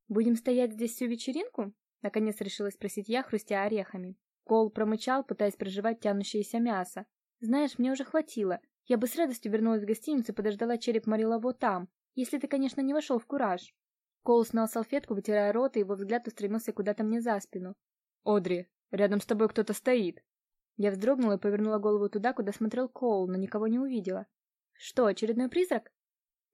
«Будем стоять здесь всю вечеринку?» — наконец решилась спросить я, хрустя орехами. Коул промычал, пытаясь проживать тянущееся мясо. «Знаешь, мне уже хватило. Я бы с радостью вернулась в гостиницу и подождала череп Марилово там, если ты, конечно, не вошел в кураж». Коул снял салфетку, вытирая рот, и его взгляд устремился куда-то мне за спину. Одри, рядом с тобой кто-то стоит. Я вздрогнула и повернула голову туда, куда смотрел Коул, но никого не увидела. Что, очередной призрак?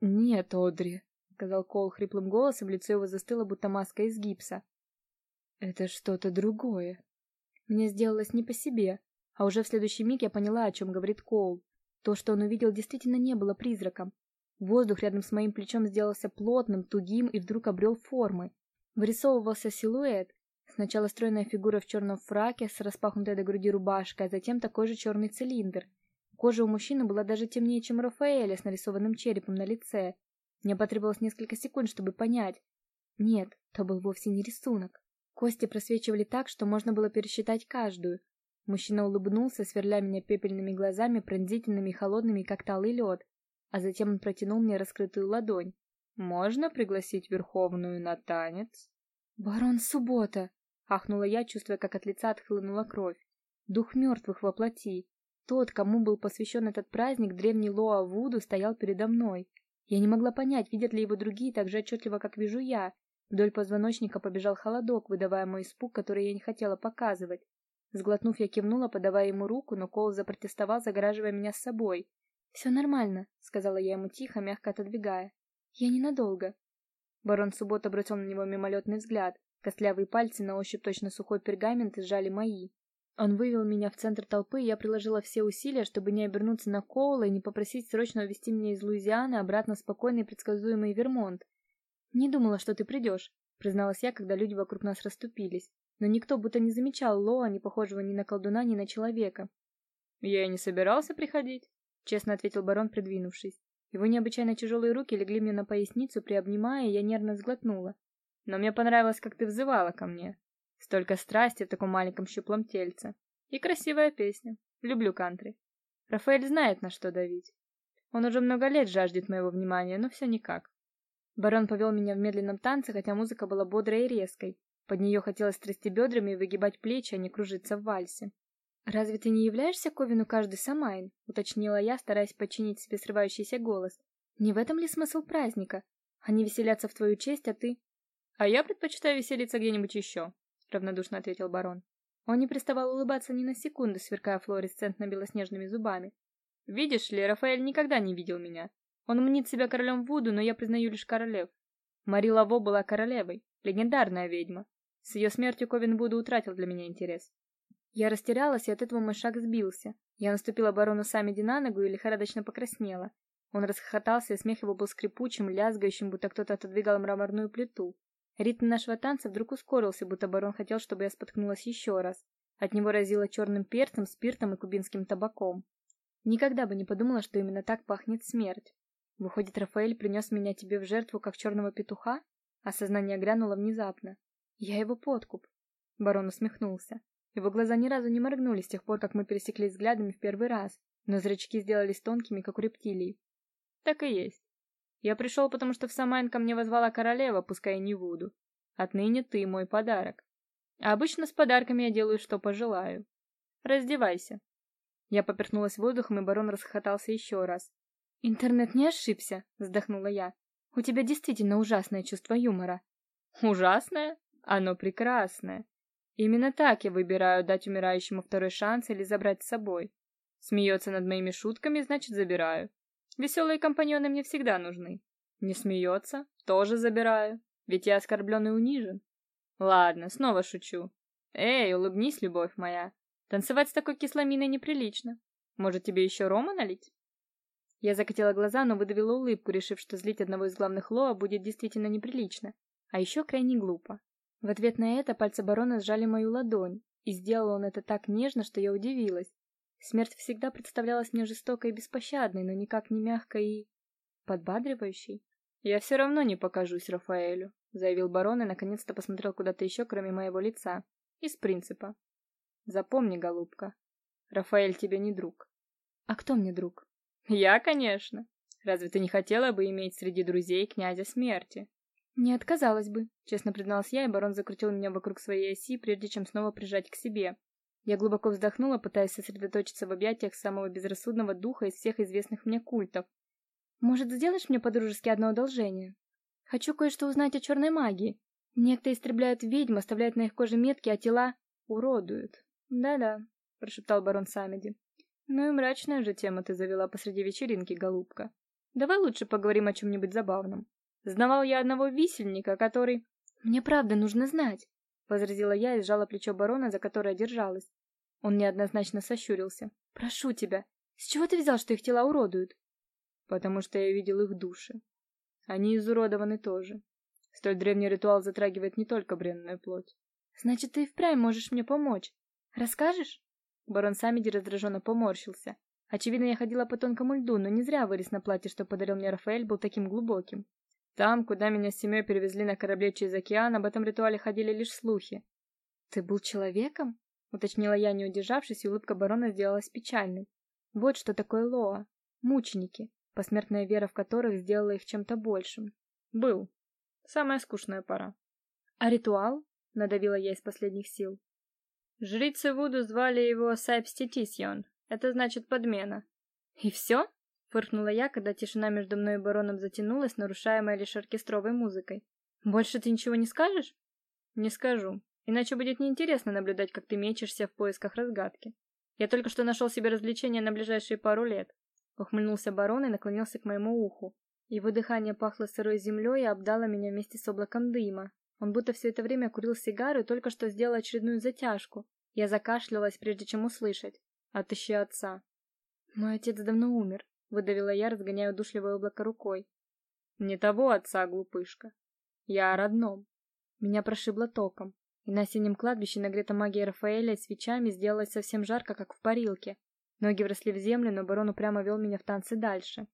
Нет, Одри, сказал Коул хриплым голосом, лицо его застыло, будто маска из гипса. Это что-то другое. Мне сделалось не по себе, а уже в следующий миг я поняла, о чем говорит Коул. То, что он увидел, действительно не было призраком. Воздух рядом с моим плечом сделался плотным, тугим и вдруг обрел формы. Вырисовывался силуэт, Сначала стройная фигура в черном фраке с распахнутой до груди рубашкой, а затем такой же черный цилиндр. Кожа у мужчины была даже темнее, чем у Рафаэля с нарисованным черепом на лице. Мне потребовалось несколько секунд, чтобы понять. Нет, то был вовсе не рисунок. Кости просвечивали так, что можно было пересчитать каждую. Мужчина улыбнулся, сверля меня пепельными глазами, пронзительными и холодными, как талый лед. А затем он протянул мне раскрытую ладонь. «Можно пригласить Верховную на танец?» «Барон Суббота!» ахнула я, чувствуя, как от лица отхлынула кровь. Дух мертвых во плоти. Тот, кому был посвящен этот праздник, древний Лоа Вуду, стоял передо мной. Я не могла понять, видят ли его другие так же отчетливо, как вижу я. Вдоль позвоночника побежал холодок, выдавая мой испуг, который я не хотела показывать. Сглотнув, я кивнула, подавая ему руку, но Коул запротестовал, загораживая меня с собой. «Все нормально», — сказала я ему тихо, мягко отодвигая. «Я ненадолго». Барон Суббота бросил на него мимолетный взгляд. Костлявые пальцы на ощупь точно сухой пергамент сжали мои. Он вывел меня в центр толпы, и я приложила все усилия, чтобы не обернуться на Коула и не попросить срочно увезти меня из Луизианы обратно в спокойный и предсказуемый Вермонт. «Не думала, что ты придешь», — призналась я, когда люди вокруг нас расступились. Но никто будто не замечал Лоа, не похожего ни на колдуна, ни на человека. «Я и не собирался приходить», — честно ответил барон, придвинувшись. Его необычайно тяжелые руки легли мне на поясницу, приобнимая, и я нервно сглотнула. Но мне понравилось, как ты взывала ко мне. Столько страсти в таком маленьком щуплом тельце. И красивая песня. Люблю кантри. Рафаэль знает, на что давить. Он уже много лет жаждет моего внимания, но все никак. Барон повел меня в медленном танце, хотя музыка была бодрой и резкой. Под нее хотелось трясти бедрами и выгибать плечи, а не кружиться в вальсе. «Разве ты не являешься Ковину каждый Самайн?» — уточнила я, стараясь подчинить себе срывающийся голос. «Не в этом ли смысл праздника? Они веселятся в твою честь, а ты...» А я предпочитаю веселиться где-нибудь еще», — равнодушно ответил барон. Он не приставал улыбаться ни на секунду, сверкая флуоресцентно белоснежными зубами. «Видишь ли, Рафаэль никогда не видел меня. Он мнит себя королем Вуду, но я признаю лишь королев. Мари Лаво была королевой, легендарная ведьма. С ее смертью Ковен Вуду утратил для меня интерес. Я растерялась, и от этого мой шаг сбился. Я наступила барону Самеди на ногу и лихорадочно покраснела. Он расхохотался, и смех его был скрипучим, лязгающим, будто кто-то отодвигал мраморную плиту. Ритм нашего танца вдруг ускорился, будто барон хотел, чтобы я споткнулась еще раз. От него разило черным перцем, спиртом и кубинским табаком. Никогда бы не подумала, что именно так пахнет смерть. Выходит, Рафаэль принес меня тебе в жертву, как черного петуха? Осознание грянуло внезапно. Я его подкуп. Барон усмехнулся. Его глаза ни разу не моргнули с тех пор, как мы пересеклись взглядами в первый раз, но зрачки сделались тонкими, как у рептилий. Так и есть. Я пришел, потому что в Самайн ко мне возвала королева, пускай и не Вуду. Отныне ты мой подарок. А обычно с подарками я делаю, что пожелаю. Раздевайся. Я поперхнулась воздухом, и барон расхохотался еще раз. Интернет не ошибся, вздохнула я. У тебя действительно ужасное чувство юмора. Ужасное? Оно прекрасное. Именно так я выбираю дать умирающему второй шанс или забрать с собой. Смеется над моими шутками, значит, забираю. Веселые компаньоны мне всегда нужны. Не смеется, тоже забираю, ведь я оскорблен и унижен. Ладно, снова шучу. Эй, улыбнись, любовь моя. Танцевать с такой кисломиной неприлично. Может, тебе еще рома налить? Я закатила глаза, но выдавила улыбку, решив, что злить одного из главных Лоа будет действительно неприлично, а еще крайне глупо. В ответ на это пальцы барона сжали мою ладонь, и сделал он это так нежно, что я удивилась. Смерть всегда представлялась мне жестокой и беспощадной, но никак не мягкой и подбадривающей. Я все равно не покажусь Рафаэлю, заявил барон и наконец-то посмотрел куда-то еще, кроме моего лица. Из принципа. Запомни, голубка, Рафаэль тебе не друг. А кто мне друг? Я, конечно. Разве ты не хотела бы иметь среди друзей князя смерти? Не отказалась бы, честно призналась я, и барон закрутил меня вокруг своей оси, прежде чем снова прижать к себе. Я глубоко вздохнула, пытаясь сосредоточиться в объятиях самого безрассудного духа из всех известных мне культов. Может, сделаешь мне по-дружески одно одолжение? Хочу кое-что узнать о черной магии. Некто истребляют ведьм, оставляют на их коже метки, а тела уродуют. Да-да, прошептал барон Самеди. Ну и мрачная же тема ты завела посреди вечеринки, голубка. Давай лучше поговорим о чем нибудь забавном. Знавал я одного висельника, который Мне правда нужно знать, возразила я и сжала плечо барона, за которое держалась. Он неоднозначно сощурился. Прошу тебя, с чего ты взял, что их тела уродуют? Потому что я видел их души. Они изуродованы тоже. Столь древний ритуал затрагивает не только бренную плоть. Значит, ты и впрямь можешь мне помочь. Расскажешь? Барон Самиди раздраженно поморщился. Очевидно, я ходила по тонкому льду, но не зря вырез на платье, что подарил мне Рафаэль, был таким глубоким. Там, куда меня с семьей перевезли на корабле через океан, об этом ритуале ходили лишь слухи. Ты был человеком? уточнила я, не удержавшись, и улыбка барона сделалась печальной. Вот что такое Лоа. Мученики, посмертная вера в которых сделала их чем-то большим. Был. Самая скучная пора. А ритуал? надавила я из последних сил. Жрицы Вуду звали его Сайпститисьон. Это значит подмена. И все? фыркнула я, когда тишина между мной и бароном затянулась, нарушаемая лишь оркестровой музыкой. Больше ты ничего не скажешь? Не скажу. Иначе будет неинтересно наблюдать, как ты мечешься в поисках разгадки. Я только что нашел себе развлечение на ближайшие пару лет. Ухмыльнулся барон и наклонился к моему уху. Его дыхание пахло сырой землей и обдало меня вместе с облаком дыма. Он будто все это время курил сигару и только что сделал очередную затяжку. Я закашлялась, прежде чем услышать: "Отыщи отца". Мой отец давно умер, выдавила я, разгоняя удушливое облако рукой. Не того отца, глупышка. Я о родном. Меня прошибло током. И на синем кладбище, нагретом магией Рафаэля свечами, сделалось совсем жарко, как в парилке. Ноги вросли в землю, но барон упрямо вел меня в танцы дальше.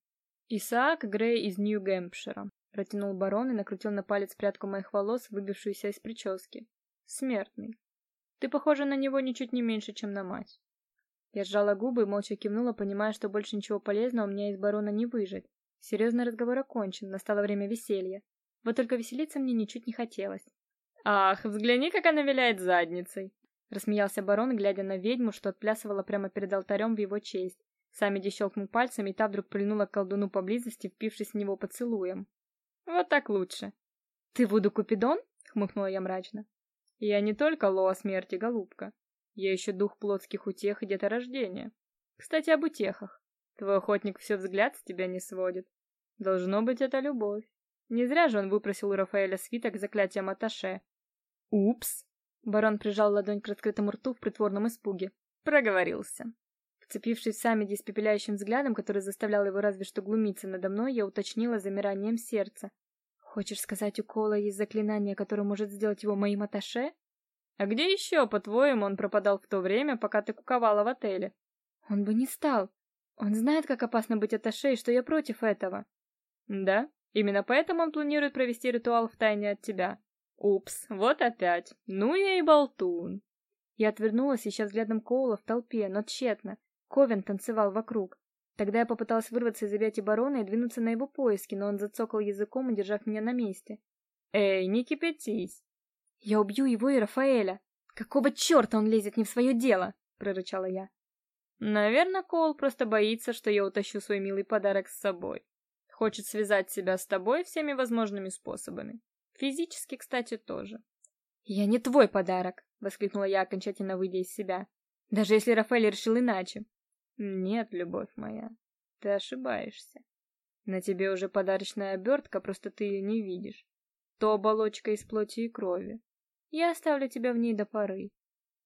Исаак Грей из Нью-Гэмпшира. Протянул барон и накрутил на палец прядку моих волос, выбившуюся из прически. Смертный. Ты похожа на него ничуть не меньше, чем на мать. Я сжала губы и молча кивнула, понимая, что больше ничего полезного у меня из барона не выжить. Серьезный разговор окончен, настало время веселья. Вот только веселиться мне ничуть не хотелось. Ах, взгляни, как она виляет задницей, рассмеялся барон, глядя на ведьму, что отплясывала прямо перед алтарем в его честь. Самеди щелкнул пальцами, и та вдруг прильнула к колдуну поблизости, впившись в него поцелуем. Вот так лучше. Ты Вуду Купидон? хмыкнула я мрачно. Я не только Лоа смерти, голубка. Я еще дух плотских утех и деторождения. Кстати, об утехах. Твой охотник все взгляд с тебя не сводит. Должно быть, это любовь. Не зря же он выпросил у Рафаэля свиток с заклятием Аташе. Упс. Барон прижал ладонь к раскрытому рту в притворном испуге. Проговорился. Вцепившись в Самиди испепеляющим взглядом, который заставлял его разве что глумиться надо мной, я уточнила замиранием сердца. «Хочешь сказать, у Кола есть заклинание, которое может сделать его моим аташе?» «А где еще, по-твоему, он пропадал в то время, пока ты куковала в отеле?» «Он бы не стал. Он знает, как опасно быть аташе, и что я против этого». «Да? Именно поэтому он планирует провести ритуал в тайне от тебя. Упс, вот опять. Ну я и болтун». Я отвернулась, ища взглядом Коула в толпе, но тщетно. Ковен танцевал вокруг. Тогда я попыталась вырваться из объятий барона и двинуться на его поиски, но он зацокал языком, удержав меня на месте. «Эй, не кипятись!» «Я убью его и Рафаэля! Какого черта он лезет не в свое дело?» — прорычала я. «Наверное, Коул просто боится, что я утащу свой милый подарок с собой. Хочет связать себя с тобой всеми возможными способами. Физически, кстати, тоже». «Я не твой подарок!» — воскликнула я, окончательно выйдя из себя. «Даже если Рафаэль решил иначе. Нет, любовь моя, ты ошибаешься. На тебе уже подарочная обертка, просто ты ее не видишь. То оболочка из плоти и крови. Я оставлю тебя в ней до поры.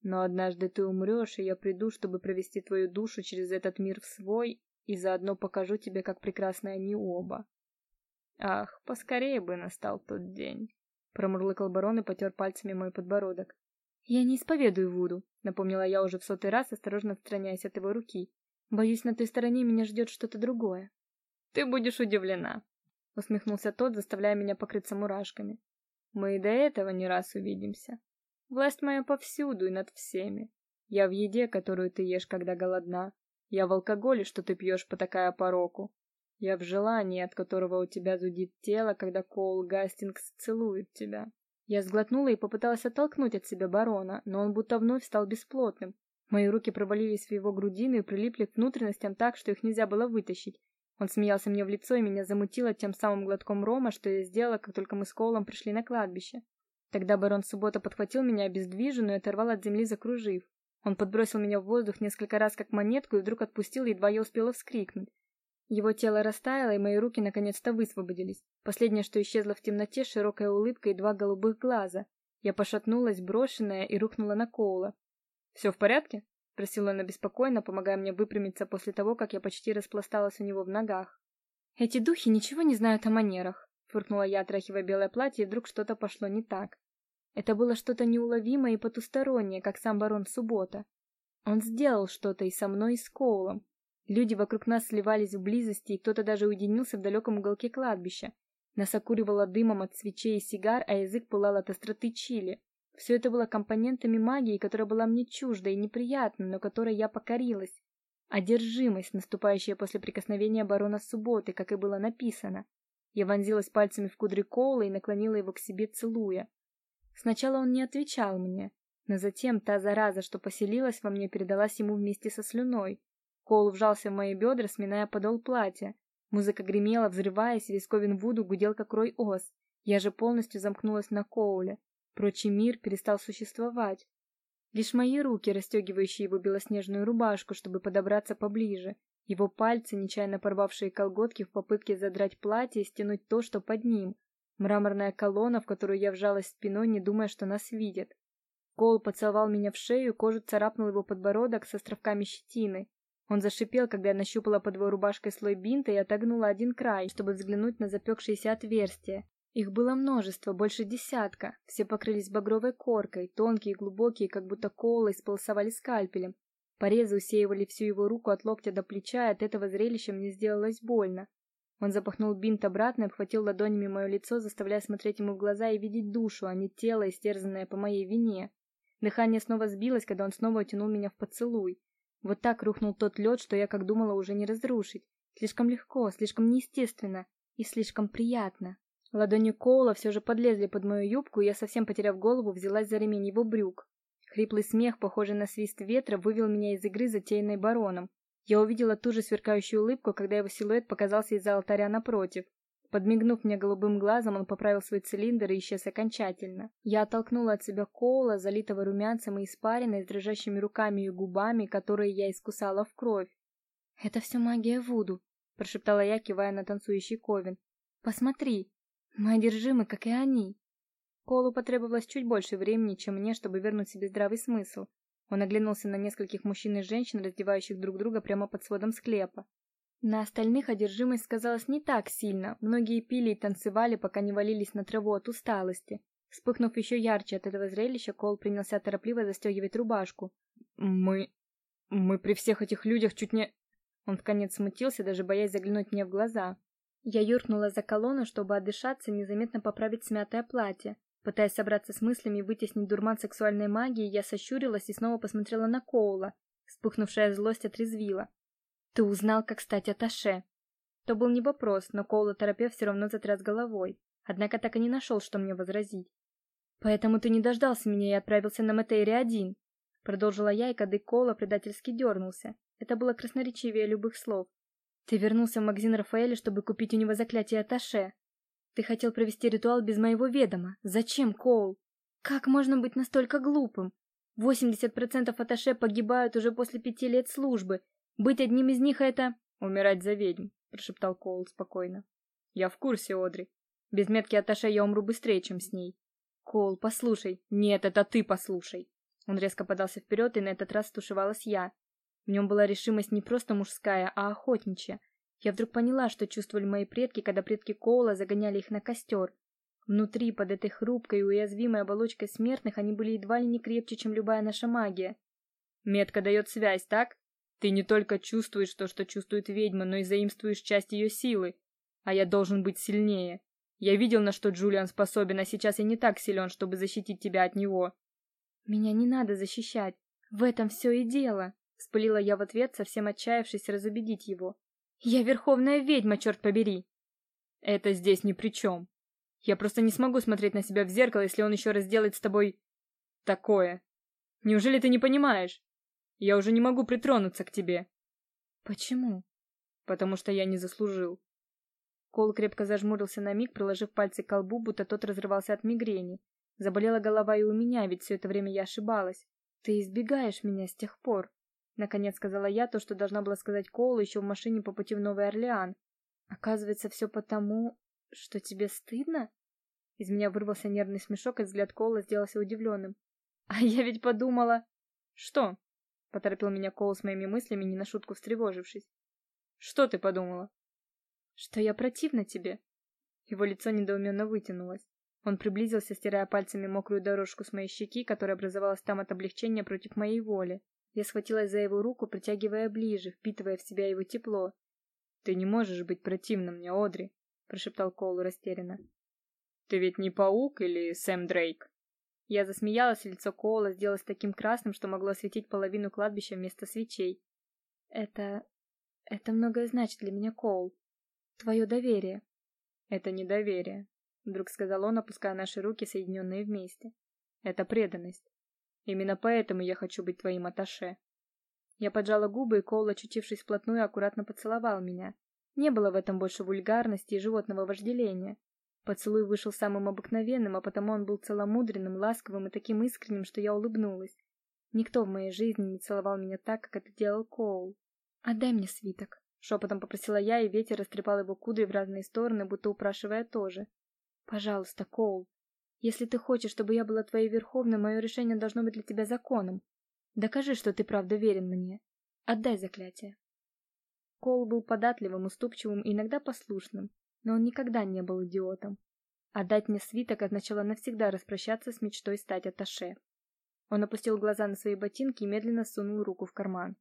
Но однажды ты умрешь, и я приду, чтобы провести твою душу через этот мир в свой, и заодно покажу тебе, как прекрасны они оба. Ах, поскорее бы настал тот день. Промурлыкал барон и потер пальцами мой подбородок. Я не исповедую Вуду, напомнила я уже в сотый раз, осторожно отстраняясь от его руки. Боюсь, на той стороне меня ждет что-то другое. Ты будешь удивлена, усмехнулся тот, заставляя меня покрыться мурашками. Мы и до этого не раз увидимся. Власть моя повсюду и над всеми. Я в еде, которую ты ешь, когда голодна. Я в алкоголе, что ты пьешь, потакая пороку. Я в желании, от которого у тебя зудит тело, когда Коул Гастингс целует тебя. Я сглотнула и попыталась оттолкнуть от себя барона, но он будто вновь стал бесплотным. Мои руки провалились в его грудину и прилипли к внутренностям так, что их нельзя было вытащить. Он смеялся мне в лицо и меня замутило тем самым глотком рома, что я сделала, как только мы с Коулом пришли на кладбище. Тогда барон Суббота подхватил меня обездвиженную и оторвал от земли, закружив. Он подбросил меня в воздух несколько раз как монетку и вдруг отпустил, едва я успела вскрикнуть. Его тело растаяло, и мои руки наконец-то высвободились. Последнее, что исчезло в темноте, широкая улыбка и два голубых глаза. Я пошатнулась, брошенная, и рухнула на Коула. «Все в порядке?» — спросила она беспокойно, помогая мне выпрямиться после того, как я почти распласталась у него в ногах. «Эти духи ничего не знают о манерах», — фыркнула я, отряхивая белое платье, и вдруг что-то пошло не так. Это было что-то неуловимое и потустороннее, как сам барон Суббота. Он сделал что-то и со мной, и с Коулом. Люди вокруг нас сливались в близости, и кто-то даже уединился в далеком уголке кладбища. Нас окуривало дымом от свечей и сигар, а язык пылал от остроты чили. Все это было компонентами магии, которая была мне чужда и неприятна, но которой я покорилась. Одержимость, наступающая после прикосновения барона Субботы, как и было написано. Я вонзилась пальцами в кудри Коула и наклонила его к себе, целуя. Сначала он не отвечал мне, но затем та зараза, что поселилась во мне, передалась ему вместе со слюной. Коул вжался в мои бедра, сминая подол платья. Музыка гремела, взрываясь, и Висковин Вуду гудел как рой ос. Я же полностью замкнулась на Коуле. Прочий мир перестал существовать. Лишь мои руки, расстегивающие его белоснежную рубашку, чтобы подобраться поближе, его пальцы, нечаянно порвавшие колготки в попытке задрать платье и стянуть то, что под ним. Мраморная колонна, в которую я вжалась спиной, не думая, что нас видят. Коул поцеловал меня в шею, кожу царапнул его подбородок с островками щетины. Он зашипел, когда я нащупала под его рубашкой слой бинта и отогнула один край, чтобы взглянуть на запекшееся отверстие. Их было множество, больше десятка. Все покрылись багровой коркой, тонкие и глубокие, как будто колы сполосовали скальпелем. Порезы усеивали всю его руку от локтя до плеча, и от этого зрелища мне сделалось больно. Он запахнул бинт обратно и обхватил ладонями мое лицо, заставляя смотреть ему в глаза и видеть душу, а не тело, истерзанное по моей вине. Дыхание снова сбилось, когда он снова утянул меня в поцелуй. Вот так рухнул тот лед, что я, как думала, уже не разрушить. Слишком легко, слишком неестественно и слишком приятно. Ладони Коула все же подлезли под мою юбку, и я, совсем потеряв голову, взялась за ремень его брюк. Хриплый смех, похожий на свист ветра, вывел меня из игры, затеянной бароном. Я увидела ту же сверкающую улыбку, когда его силуэт показался из-за алтаря напротив. Подмигнув мне голубым глазом, он поправил свой цилиндр и исчез окончательно. Я оттолкнула от себя Коула, залитого румянцем и испаренной, с дрожащими руками и губами, которые я искусала в кровь. «Это все магия Вуду», — прошептала я, кивая на танцующий ковен. Посмотри, мы одержимы, как и они. Колу потребовалось чуть больше времени, чем мне, чтобы вернуть себе здравый смысл. Он оглянулся на нескольких мужчин и женщин, раздевающих друг друга прямо под сводом склепа. На остальных одержимость сказалась не так сильно. Многие пили и танцевали, пока не валились на траву от усталости. Вспыхнув еще ярче от этого зрелища, Кол принялся торопливо застегивать рубашку. Мы мы при всех этих людях чуть не Он вконец смутился, даже боясь заглянуть мне в глаза. Я юркнула за колонну, чтобы отдышаться и незаметно поправить смятое платье. Пытаясь собраться с мыслями и вытеснить дурман сексуальной магии, я сощурилась и снова посмотрела на Коула. Вспыхнувшая злость отрезвила. Ты узнал, как стать аташе. То был не вопрос, но Коула торопев все равно затряс головой. Однако так и не нашел, что мне возразить. Поэтому ты не дождался меня и отправился на Матейре один, продолжила я, и кадык Коула предательски дернулся. Это было красноречивее любых слов. Ты вернулся в магазин Рафаэля, чтобы купить у него заклятие Аташе. Ты хотел провести ритуал без моего ведома. Зачем, Коул? Как можно быть настолько глупым? 80% Аташе погибают уже после пяти лет службы. Быть одним из них это умирать за ведьм, прошептал Коул спокойно. Я в курсе, Одри. Без метки Аташе я умру быстрее, чем с ней. Коул, послушай. Нет, это ты послушай. Он резко подался вперед, и на этот раз стушевалась я. В нем была решимость не просто мужская, а охотничья. Я вдруг поняла, что чувствовали мои предки, когда предки Коула загоняли их на костер. Внутри, под этой хрупкой и уязвимой оболочкой смертных, они были едва ли не крепче, чем любая наша магия. Метка дает связь, так? Ты не только чувствуешь то, что чувствует ведьма, но и заимствуешь часть ее силы. А я должен быть сильнее. Я видел, на что Джулиан способен, а сейчас я не так силен, чтобы защитить тебя от него. Меня не надо защищать. В этом все и дело. Вспылила я в ответ, совсем отчаявшись разубедить его. Я верховная ведьма, черт побери. Это здесь ни при чем. Я просто не смогу смотреть на себя в зеркало, если он еще раз сделает с тобой такое. Неужели ты не понимаешь? Я уже не могу притронуться к тебе. Почему? Потому что я не заслужил. Кол крепко зажмурился на миг, приложив пальцы к колбу, будто тот разрывался от мигрени. Заболела голова и у меня, ведь все это время я ошибалась. Ты избегаешь меня с тех пор. Наконец сказала я то, что должна была сказать Коулу еще в машине по пути в Новый Орлеан. Оказывается, все потому, что тебе стыдно? Из меня вырвался нервный смешок, и взгляд Коула сделался удивленным. А я ведь подумала... Что? Поторопил меня Коул с моими мыслями, не на шутку встревожившись. Что ты подумала? Что я противна тебе. Его лицо недоуменно вытянулось. Он приблизился, стирая пальцами мокрую дорожку с моей щеки, которая образовалась там от облегчения против моей воли. Я схватилась за его руку, притягивая ближе, впитывая в себя его тепло. Ты не можешь быть противным мне, Одри, прошептал Коул растерянно. Ты ведь не паук или Сэм Дрейк? Я засмеялась, и лицо Коула сделалось таким красным, что могло осветить половину кладбища вместо свечей. Это это многое значит для меня, Коул. Твое доверие. Это не доверие, вдруг сказал он, опуская наши руки, соединенные вместе. Это преданность. Именно поэтому я хочу быть твоим аташе. Я поджала губы, и Коул, очутившись вплотную, аккуратно поцеловал меня. Не было в этом больше вульгарности и животного вожделения. Поцелуй вышел самым обыкновенным, а потому он был целомудренным, ласковым и таким искренним, что я улыбнулась. Никто в моей жизни не целовал меня так, как это делал Коул. "Отдай мне свиток", шепотом попросила я, и ветер растрепал его кудри в разные стороны, будто упрашивая тоже. "Пожалуйста, Коул, если ты хочешь, чтобы я была твоей верховной, мое решение должно быть для тебя законом. Докажи, что ты правда верен мне. Отдай заклятие. Кол был податливым, уступчивым и иногда послушным, но он никогда не был идиотом. Отдать мне свиток означало навсегда распрощаться с мечтой стать аташе. Он опустил глаза на свои ботинки и медленно сунул руку в карман.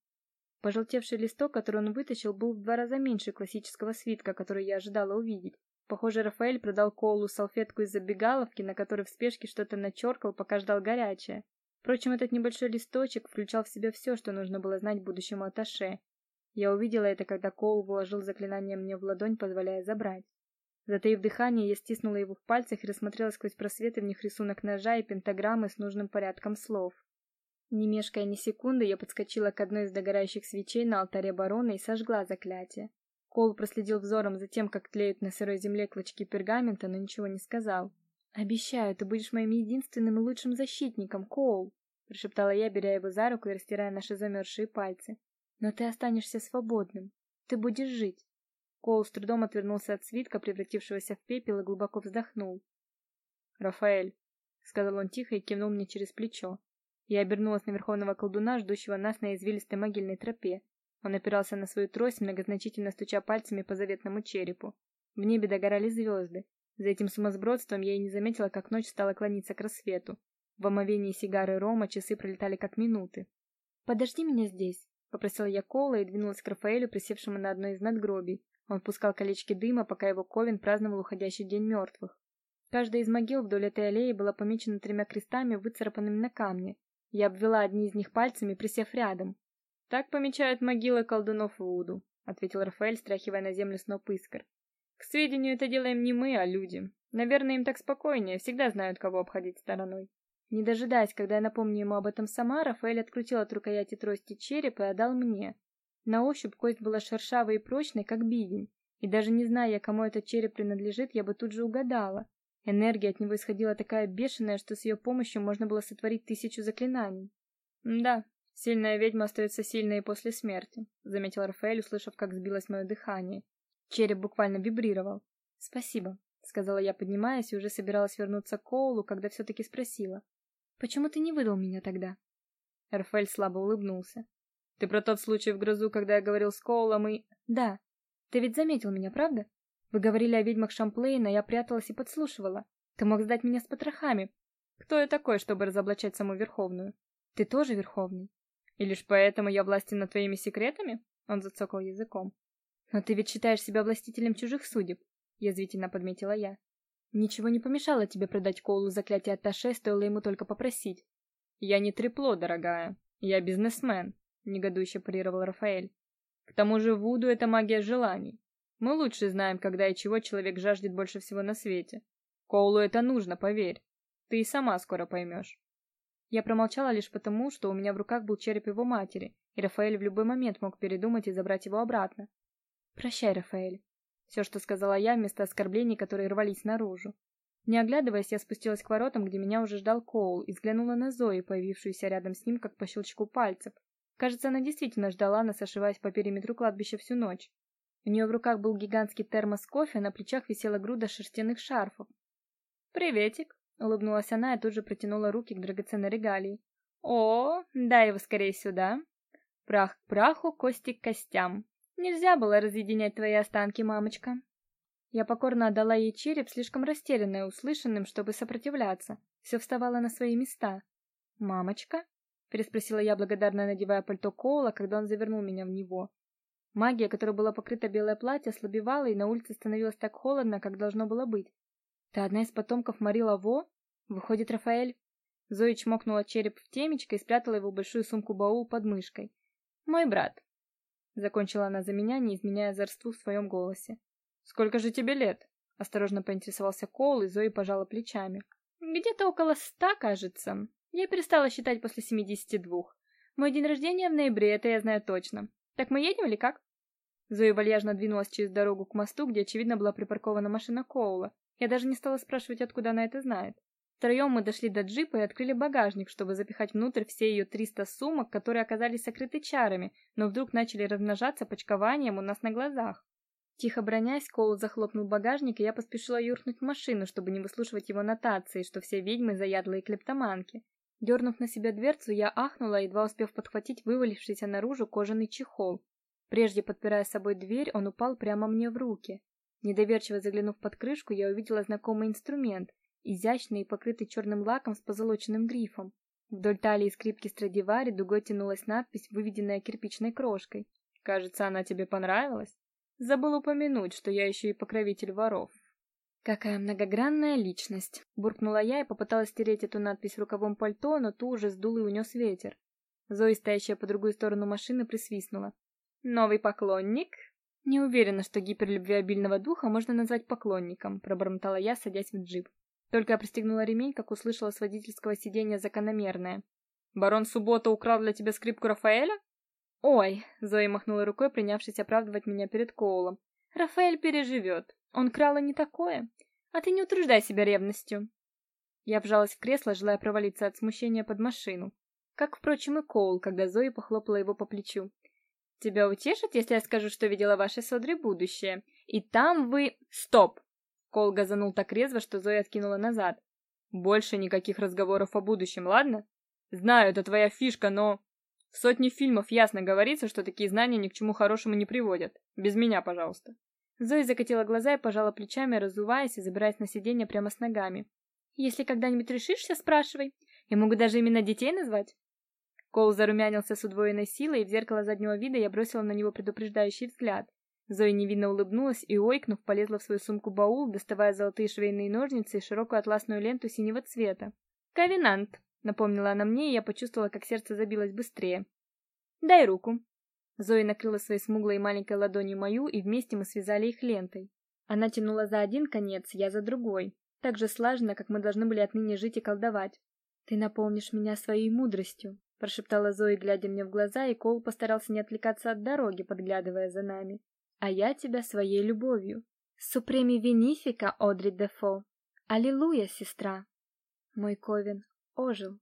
Пожелтевший листок, который он вытащил, был в два раза меньше классического свитка, который я ожидала увидеть. Похоже, Рафаэль продал Коулу салфетку из забегаловки, на которой в спешке что-то начеркал, пока ждал горячее. Впрочем, этот небольшой листочек включал в себя все, что нужно было знать будущему аташе. Я увидела это, когда Коул вложил заклинание мне в ладонь, позволяя забрать. Затаив дыхание, я стиснула его в пальцах и рассмотрела сквозь просветы в них рисунок ножа и пентаграммы с нужным порядком слов. Не мешкая ни секунды, я подскочила к одной из догорающих свечей на алтаре барона и сожгла заклятие. Кол проследил взором за тем, как тлеют на сырой земле клочки пергамента, но ничего не сказал. Обещаю, ты будешь моим единственным и лучшим защитником, Кол, прошептала я, беря его за руку и растирая наши замерзшие пальцы. Но ты останешься свободным. Ты будешь жить. Коул с трудом отвернулся от свитка, превратившегося в пепел, и глубоко вздохнул. «Рафаэль», — сказал он тихо и кивнул мне через плечо. Я обернулась на верховного колдуна, ждущего нас на извилистой могильной тропе. Он опирался на свою трость, многозначительно стуча пальцами по заветному черепу. В небе догорали звезды. За этим сумасбродством я и не заметила, как ночь стала клониться к рассвету. В омовении сигары Рома часы пролетали как минуты. «Подожди меня здесь», — попросила я Кола и двинулась к Рафаэлю, присевшему на одной из надгробий. Он пускал колечки дыма, пока его Ковен праздновал уходящий день мертвых. Каждая из могил вдоль этой аллеи была помечена тремя крестами, выцарапанными на камне. Я обвела одни из них пальцами, присев рядом. Так помечают могилы колдунов Вуду, ответил Рафаэль, стряхивая на землю сноп искр. К сведению, это делаем не мы, а люди. Наверное, им так спокойнее, всегда знают, кого обходить стороной. Не дожидаясь, когда я напомню ему об этом сама, Рафаэль открутил от рукояти трости череп и отдал мне. На ощупь кость была шершавой и прочной, как бивень, и даже не зная, кому этот череп принадлежит, я бы тут же угадала. Энергия от него исходила такая бешеная, что с ее помощью можно было сотворить тысячу заклинаний. Да, сильная ведьма остается сильной и после смерти, заметил Рафаэль, услышав, как сбилось мое дыхание. Череп буквально вибрировал. Спасибо, сказала я, поднимаясь, и уже собиралась вернуться к Коулу, когда все таки спросила: "Почему ты не выдал меня тогда?" Рафаэль слабо улыбнулся. Ты про тот случай в грозу, когда я говорил с Коулом и Да. Ты ведь заметил меня, правда? Вы говорили о ведьмах Шамплейна, я пряталась и подслушивала. Ты мог сдать меня с потрохами. Кто я такой, чтобы разоблачать саму Верховную? Ты тоже Верховный. И лишь поэтому я властен над твоими секретами? Он зацокал языком. Но ты ведь считаешь себя властителем чужих судеб, язвительно подметила я. Ничего не помешало тебе продать Коулу заклятие Атташе, стоило ему только попросить. Я не трепло, дорогая. Я бизнесмен, негодующе парировал Рафаэль. К тому же вуду это магия желаний. Мы лучше знаем, когда и чего человек жаждет больше всего на свете. Коулу это нужно, поверь. Ты и сама скоро поймешь. Я промолчала лишь потому, что у меня в руках был череп его матери, и Рафаэль в любой момент мог передумать и забрать его обратно. Прощай, Рафаэль. Все, что сказала я, вместо оскорблений, которые рвались наружу. Не оглядываясь, я спустилась к воротам, где меня уже ждал Коул, и взглянула на Зои, появившуюся рядом с ним, как по щелчку пальцев. Кажется, она действительно ждала нас, ошиваясь по периметру кладбища всю ночь. У нее в руках был гигантский термос кофе, а на плечах висела груда шерстяных шарфов. "Приветик", улыбнулась она и тут же протянула руки к драгоценной регалии. "О, дай его скорее сюда. Прах к праху, кости к костям. Нельзя было разъединять твои останки, мамочка". Я покорно отдала ей череп, слишком растерянная услышанным, чтобы сопротивляться. Все вставало на свои места. "Мамочка?" переспросила я, благодарно надевая пальто Коула, когда он завернул меня в него. Магия, которой было покрыто белое платье, ослабевала, и на улице становилось так холодно, как должно было быть. Ты одна из потомков Мари Лаво? Выходит, Рафаэль. Зои чмокнула череп в темечко и спрятала его в большую сумку-баул под мышкой. Мой брат, закончила она за меня, не изменяя зарству в своем голосе. Сколько же тебе лет? осторожно поинтересовался Коул, и Зои пожала плечами. Где-то около ста, кажется. Я перестала считать после семидесяти двух. Мой день рождения в ноябре, это я знаю точно. Так мы едем или как? Зоя вальяжно двинулась через дорогу к мосту, где очевидно была припаркована машина Коула. Я даже не стала спрашивать, откуда она это знает. Втроем мы дошли до джипа и открыли багажник, чтобы запихать внутрь все ее 300 сумок, которые оказались сокрыты чарами, но вдруг начали размножаться почкованием у нас на глазах. Тихо бронясь, Коул захлопнул багажник, и я поспешила юркнуть в машину, чтобы не выслушивать его нотации, что все ведьмы заядлые клептоманки. Дернув на себя дверцу, я ахнула, едва успев подхватить вывалившийся наружу кожаный чехол. Прежде подпирая собой дверь, он упал прямо мне в руки. Недоверчиво заглянув под крышку, я увидела знакомый инструмент, изящный и покрытый черным лаком с позолоченным грифом. Вдоль талии скрипки Страдивари дугой тянулась надпись, выведенная кирпичной крошкой. Кажется, она тебе понравилась. Забыл упомянуть, что я еще и покровитель воров. Какая многогранная личность, буркнула я и попыталась стереть эту надпись рукавом пальто, но ту уже сдул и унес ветер. Зои, стоящая по другую сторону машины, присвистнула. Новый поклонник? Не уверена, что гиперлюбвеобильного духа можно назвать поклонником, пробормотала я, садясь в джип. Только я пристегнула ремень, как услышала с водительского сиденья закономерное: "Барон Суббота украл для тебя скрипку Рафаэля?" "Ой", Зои махнула рукой, принявшись оправдывать меня перед Коулом. "Рафаэль переживет. Он крал и не такое. А ты не утруждай себя ревностью". Я вжалась в кресло, желая провалиться от смущения под машину, как впрочем и Коул, когда Зои похлопала его по плечу. Тебя утешит, если я скажу, что видела ваше с будущее, и там вы... Стоп! Кол газанул так резво, что Зоя откинула назад. Больше никаких разговоров о будущем, ладно? Знаю, это твоя фишка, но... В сотне фильмов ясно говорится, что такие знания ни к чему хорошему не приводят. Без меня, пожалуйста. Зоя закатила глаза и пожала плечами, разуваясь и забираясь на сиденье прямо с ногами. Если когда-нибудь решишься, спрашивай. Я могу даже именно детей назвать. Кол зарумянился с удвоенной силой, и в зеркало заднего вида я бросила на него предупреждающий взгляд. Зоя невинно улыбнулась и, ойкнув, полезла в свою сумку-баул, доставая золотые швейные ножницы и широкую атласную ленту синего цвета. «Ковенант», — напомнила она мне, и я почувствовала, как сердце забилось быстрее. «Дай руку». Зоя накрыла своей смуглой маленькой ладонью мою, и вместе мы связали их лентой. Она тянула за один конец, я за другой. Так же слаженно, как мы должны были отныне жить и колдовать. «Ты наполнишь меня своей мудростью», — прошептала Зоя, глядя мне в глаза, и Кол постарался не отвлекаться от дороги, подглядывая за нами а я тебя своей любовью. Супреми Венифика, Одри Дефо. Аллилуйя, сестра. Мой Ковен ожил.